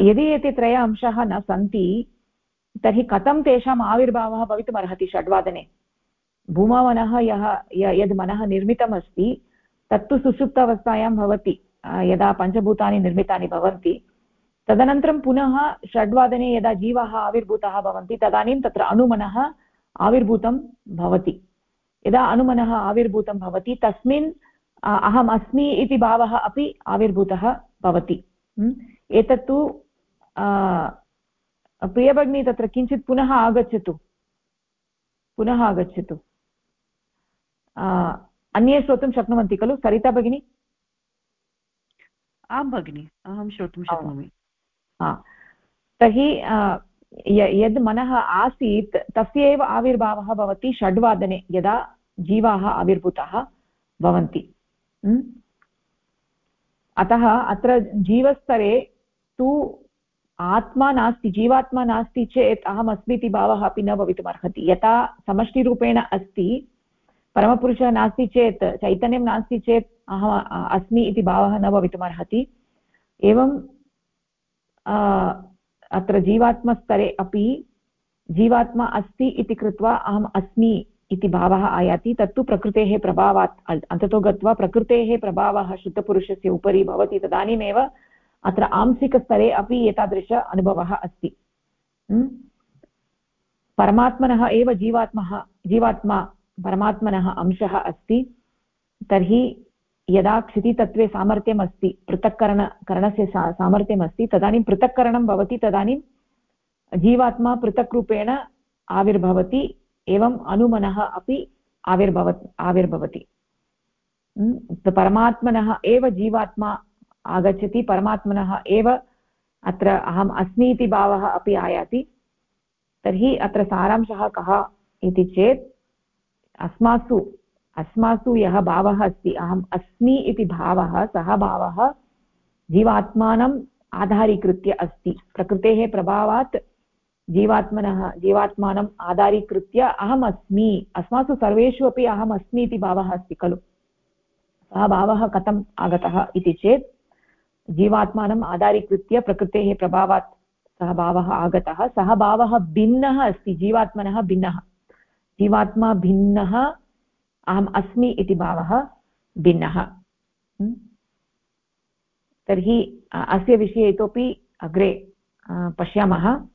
यदि एते त्रय अंशाः न सन्ति तर्हि कथं तेषाम् आविर्भावः भवितुमर्हति षड्वादने? भूमावनः यः यद् मनः निर्मितमस्ति, तत्तु सुषुप्तावस्थायां भवति यदा पञ्चभूतानि निर्मितानि भवन्ति, तदनन्तरं पुनः षड्वादने यदा जीवाः आविर्भूताः भवन्ति, तदानीं तत्र अणुमनः आविर्भूतं भवति। यदा अणुमनः आविर्भूतं भवति, तस्मिन् अहम् अस्मि इति भावः अपि आविर्भूतः भवति। एतत्तु प्रियभगिनी तत्र किञ्चित् पुनः आगच्छतु। पुनः आगच्छतु। अन्ये श्रोतुं शक्नुवन्ति खलु? सरिता भगिनी? आं भगिनि अहं श्रोतुं शक्नोमि। तर्हि यद् मनः आसीत् तस्य एव आविर्भावः भवति षड्वादने यदा जीवाः आविर्भूताः भवन्ति। अतः अत्र जीवस्तरे तु आत्मा नास्ति, जीवात्मा नास्ति चेत् अहम् अस्मि इति भावः अपि न भवितुमर्हति यथा समष्टिरूपेण अस्ति, परमपुरुषः नास्ति चेत्, चैतन्यं नास्ति चेत् अहम् अस्मि इति भावः न भवितुमर्हति एवं अत्र जीवात्मस्तरे अपि जीवात्मा अस्ति इति कृत्वा अहम् अस्मि इति भावः आयाति। तत्तु प्रकृतेः प्रभावात् अन्ततो गत्वा प्रकृतेः प्रभावः शुद्धपुरुषस्य उपरि भवति। तदानीमेव अत्र आंशिकस्तरे अपि एतादृश अनुभवः अस्ति। परमात्मनः एव जीवात्मः, जीवात्मा परमात्मनः अंशः अस्ति। तर्हि यदा क्षितितत्त्वे सामर्थ्यम् अस्ति पृथक्करण, करणस्य सा, सामर्थ्यमस्ति, तदानीं पृथक्करणं भवति, तदानीं जीवात्मा पृथक् रूपेण आविर्भवति, एवम् अनुमनः अपि आविर्भव आविर्भवति। परमात्मनः एव जीवात्मा आगच्छति, परमात्मनः एव अत्र अहम् अस्मि इति भावः अपि आयाति। तर्हि अत्र सारांशः कः इति चेत्, अस्मासु अस्मासु यः भावः अस्ति, अहम् अस्मि इति भावः, सः भावः जीवात्मानम् आधारीकृत्य अस्ति। प्रकृतेः प्रभावात् जीवात्मनः जीवात्मानम् आधारीकृत्य अहम् अस्मि, अस्मासु सर्वेषु अपि अहम् अस्मि इति भावः अस्ति खलु। सः भावः कथम् आगतः इति चेत् जीवात्मानम् आधारीकृत्य प्रकृतेः प्रभावात् सः भावः आगतः सः भावः भिन्नः अस्ति, जीवात्मनः भिन्नः। जीवात्मा भिन्नः, अहम् अस्मि इति भावः भिन्नः। तर्हि अस्य विषये इतोपि अग्रे पश्यामः।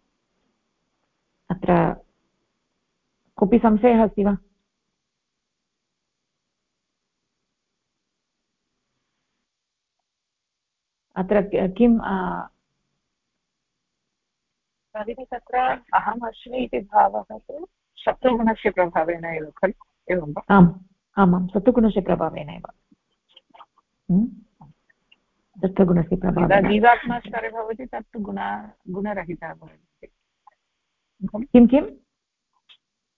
अत्र, कोऽपि संशयः अस्ति वा? अत्र किं भगिनि तत्र अहम् अस्मि इति भावः तु शत्रुगुणस्य प्रभावेन एव खलु? एवं वा? आम् आमां शत्रुगुणस्य प्रभावेन एव। शत्रुगुणस्य यदा प्रभावेन। जीवात्मास्तरे भवति तत्तु गुण गुणरहितः भवति। किं किं?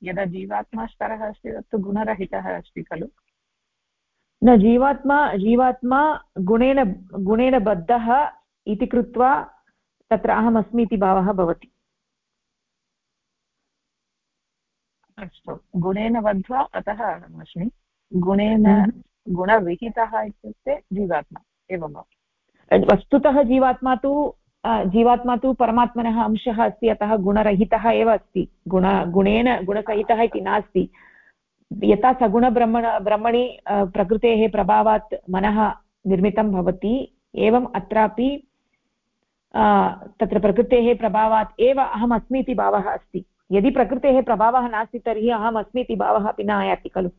यदा जीवात्मास्तरः अस्ति तत्तु गुणरहितः अस्ति खलु? न जीवात्मा जीवात्मा गुणेन गुणेन बद्धः इति कृत्वा तत्र अहमस्मि इति भावः भवति। अस्तु। गुणेन बद्ध्वा अतः अहमस्मि। गुणेन हम्म। गुणविहितः इत्युक्ते जीवात्मा एवं वस्तुतः जीवात्मा तु जीवात्मा तु परमात्मनः अंशः अस्ति अतः गुणरहितः एव अस्ति। गुण गुणेन गुणसहितः इति नास्ति। यथा सगुणब्रह्मण ब्रह्मणि प्रकृतेः प्रभावात् मनः निर्मितं भवति एवम् अत्रापि तत्र प्रकृतेः प्रभावात् एव अहम् अस्मि इति भावः अस्ति। यदि प्रकृतेः प्रभावः नास्ति तर्हि अहम् अस्मि इति भावः अपि न आयाति खलु।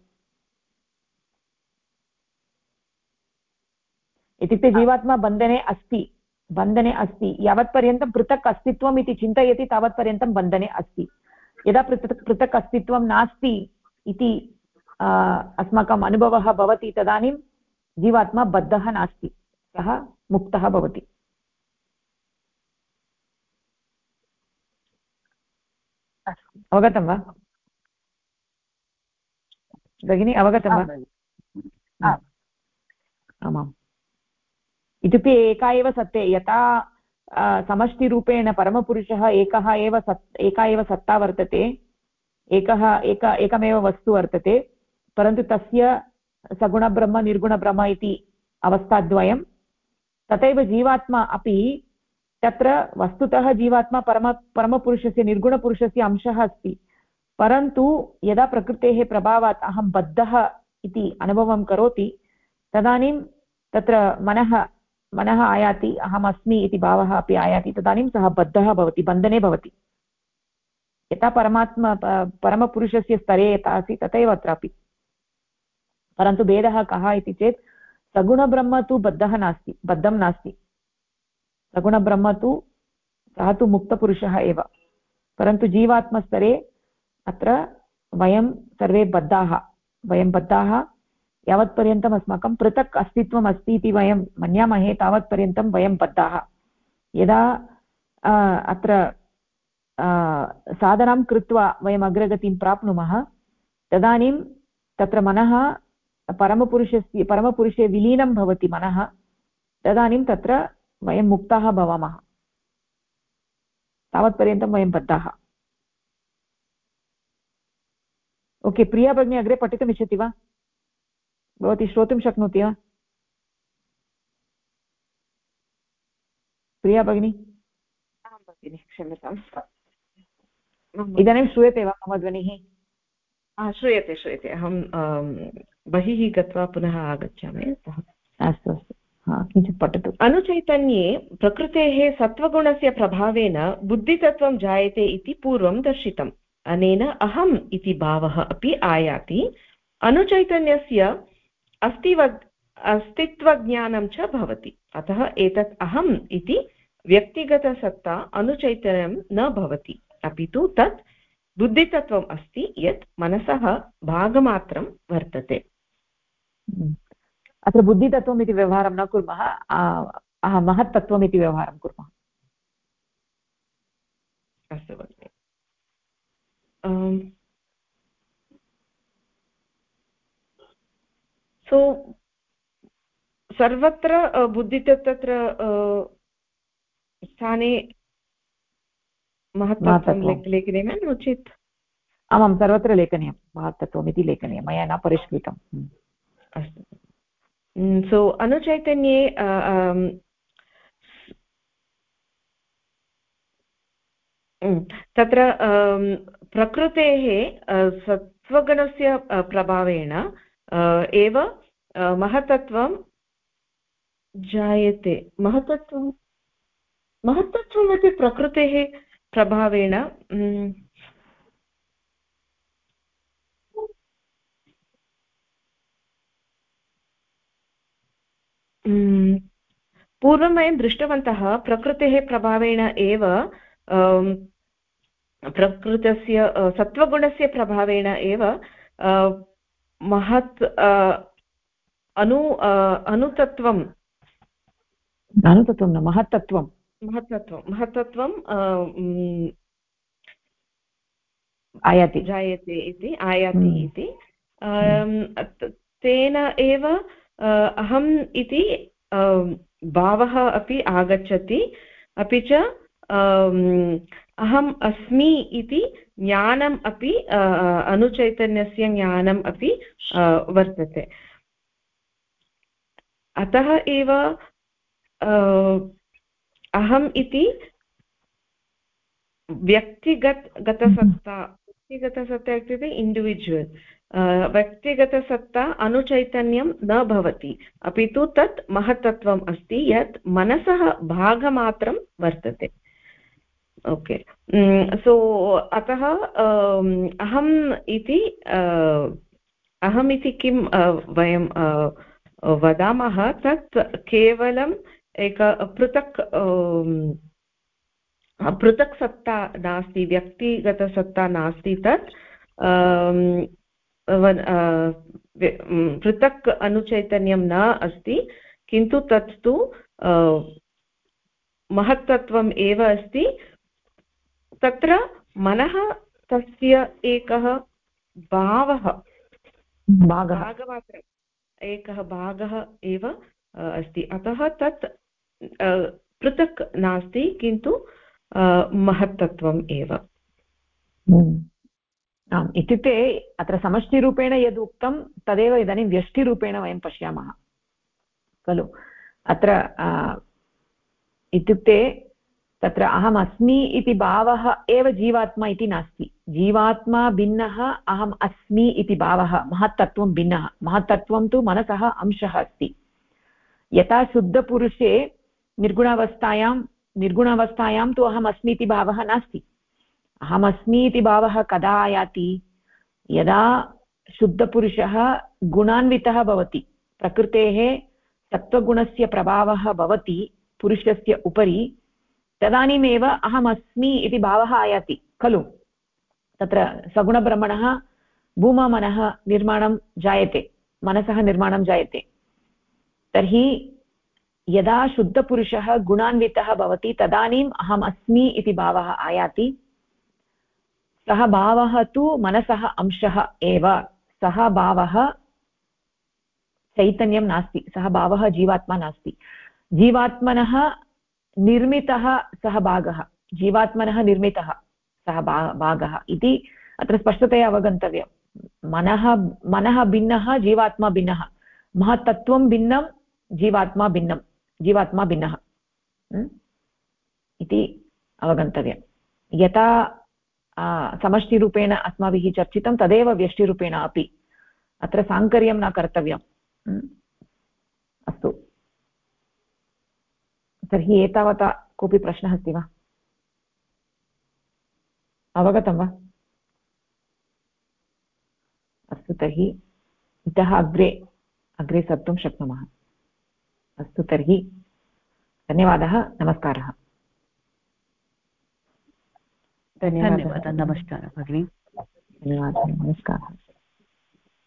इत्युक्ते जीवात्मा बन्धने अस्ति बन्धने अस्ति। यावत्पर्यन्तं पृथक् अस्तित्वम् इति चिन्तयति तावत्पर्यन्तं बन्धने अस्ति। यदा पृथक् पृथक् अस्तित्वं नास्ति इति अस्माकम् अनुभवः भवति तदानीं जीवात्मा बद्धः नास्ति सः मुक्तः भवति। अवगतं वा? भगिनि अवगतं वा? आमाम्। इत्युक्ते एका एव सत्ते यथा समष्टिरूपेण परमपुरुषः एकः एव सत् एका एव सत्ता वर्तते एकः, एक, एकमेव वस्तु वर्तते, परन्तु तस्य सगुणब्रह्म, निर्गुणब्रह्म इति अवस्थाद्वयं, तथैव जीवात्मा अपि तत्र वस्तुतः जीवात्मा परम, परमपुरुषस्य, निर्गुणपुरुषस्य अंशः अस्ति। परन्तु यदा प्रकृतेः प्रभावात् अहं बद्धः इति अनुभवं करोति, तदानीं तत्र मनः मनः आयाति, अहमस्मि इति भावः अपि आयाति, तदानीं सः बद्धः भवति, बन्धने भवति। यथा परमात्मा परमपुरुषस्य स्तरे यथा अस्ति तथैव अत्रापि। परन्तु भेदः कः इति चेत्, सगुणब्रह्म तु बद्धः नास्ति, बद्धं नास्ति। सगुणब्रह्म तु, सः तु मुक्तपुरुषः एव। परन्तु जीवात्मस्तरे अत्र वयं सर्वे बद्धाः। वयं बद्धाः, यावत्पर्यन्तम् अस्माकं पृथक् अस्तित्वम् अस्ति इति वयं मन्यामहे, तावत्पर्यन्तं वयं बद्धाः। यदा अत्र साधनां कृत्वा वयम् अग्रगतिं प्राप्नुमः, तदानीं तत्र मनः परमपुरुषस्य, परमपुरुषे विलीनं भवति मनः, तदानीं तत्र वयं मुक्ताः भवामः। तावत्पर्यन्तं वयं बद्धाः। ओके, प्रिया भगिनी अग्रे पठितुम् इच्छति वा? भवती श्रोतुं शक्नोति वा? प्रिया भगिनि, क्षम्यताम्। इदानीं श्रूयते वा मम ध्वनिः श्रूयते श्रूयते। अहं बहिः गत्वा पुनः आगच्छामि। अस्तु अस्तु। किञ्चित् पठतु। अनुचैतन्ये प्रकृतेः सत्त्वगुणस्य प्रभावेन बुद्धितत्त्वं जायते इति पूर्वं दर्शितम्। अनेन अहम् इति भावः अपि आयाति। अनुचैतन्यस्य अस्तिव अस्तित्वज्ञानं च भवति। अतः एतत् अहम् इति व्यक्तिगतसत्ता अनुचैतन्यं न भवति। अपि तु तत् बुद्धितत्वम् अस्ति यत् मनसः भागमात्रं वर्तते। हम्म। अत्र बुद्धितत्वम् इति व्यवहारं न कुर्मः महत्तत्वम् इति व्यवहारं कुर्मः। अस्तु भगिनि। सो सर्वत्र बुद्धितत्व स्थाने महत्तत्वं लेखनीयं नो चेत् आमां सर्वत्र लेखनीयं महत्तत्वमिति लेखनीयं मया न परिष्कृतम् अस्तु सो अनुचैतन्ये तत्र प्रकृतेः सत्त्वगणस्य प्रभावेण एव महतत्वं जायते महतत्वं महत्तत्वमपि प्रकृतेः प्रभावेण पूर्वं वयं दृष्टवन्तः प्रकृतेः प्रभावेण एव प्रकृतस्य सत्त्वगुणस्य प्रभावेण एव महत् अनु अनुतत्वम् अनुतत्वं न महत्तत्वं महत्तत्वं महत्तत्वं आयाति। जायते इति आयाति हम्म। इति। तेन एव अहम् इति भावः अपि आगच्छति। अपि च अहम् अस्मि इति ज्ञानम् अपि अनुचैतन्यस्य ज्ञानम् अपि वर्तते। अतः एव अहम् इति व्यक्तिगत गतसत्ता व्यक्तिगतसत्ता इत्युक्ते इण्डिविजुवल् व्यक्तिगतसत्ता अनुचैतन्यं न भवति। अपि तु तत् महत्तत्वम् अस्ति यत् मनसः भागमात्रं वर्तते। ओके। सो अतः अहम् इति अहम् इति किं वयं वदामः तत् केवलम् एक पृथक् पृथक् सत्ता नास्ति व्यक्तिगतसत्ता नास्ति तत् पृथक् अनुचैतन्यं न अस्ति किन्तु तत् तु महत्तत्वम् एव अस्ति। तत्र मनः तस्य एकः भावः भागमात्रम् एकः भागः एव अस्ति। अतः तत् पृथक् नास्ति, किन्तु महत्तत्वम् एव। हम्म। आम्, इत्युक्ते अत्र समष्टिरूपेण यद् उक्तं, तदेव इदानीं व्यष्टिरूपेण वयं पश्यामः। खलु? अत्र इत्युक्ते तत्र अहम् अस्मि इति भावः एव जीवात्मा इति नास्ति। जीवात्मा भिन्नः, अहम् अस्मि इति भावः महत्तत्वं भिन्नः। महत्तत्वं तु मनसः अंशः अस्ति। यथा शुद्धपुरुषे निर्गुणावस्थायां निर्गुणावस्थायां तु अहम् अस्मि इति भावः नास्ति। अहमस्मि इति भावः कदा आयाति? यदा शुद्धपुरुषः गुणान्वितः भवति, प्रकृतेः सत्त्वगुणस्य प्रभावः भवति, पुरुषस्य उपरि, तदानीमेव अहमस्मि इति भावः आयाति, खलु? तत्र सगुणब्रह्मणः भूममनः निर्माणं जायते, मनसः निर्माणं जायते। तर्हि यदा शुद्धपुरुषः गुणान्वितः भवति, तदानीम् अहम् अस्मि इति भावः आयाति। सः भावः तु मनसः अंशः एव। सः भावः चैतन्यं नास्ति। सः भावः जीवात्मा नास्ति। जीवात्मनः निर्मितः सः भागः। जीवात्मनः निर्मितः सः भागः इति अत्र स्पष्टतया अवगन्तव्यं मनः मनः भिन्नः, जीवात्मा भिन्नः। महत्तत्त्वं भिन्नं, जीवात्मा भिन्नं जीवात्मा भिन्नः। इति अवगन्तव्यं यथा समष्टिरूपेण अस्माभिः चर्चितं, तदेव व्यष्टिरूपेण अपि। अत्र साङ्कर्यं न कर्तव्यम्। अस्तु। तर्हि एतावता कोऽपि प्रश्नः अस्ति वा? अवगतं वा? अस्तु तर्हि, इतः अग्रे अग्रे सर्तुं शक्नुमः। अस्तु तर्हि धन्यवादः नमस्कारः। धन्यवादः। नमस्कारः भगिनि। धन्यवादः नमस्कारः।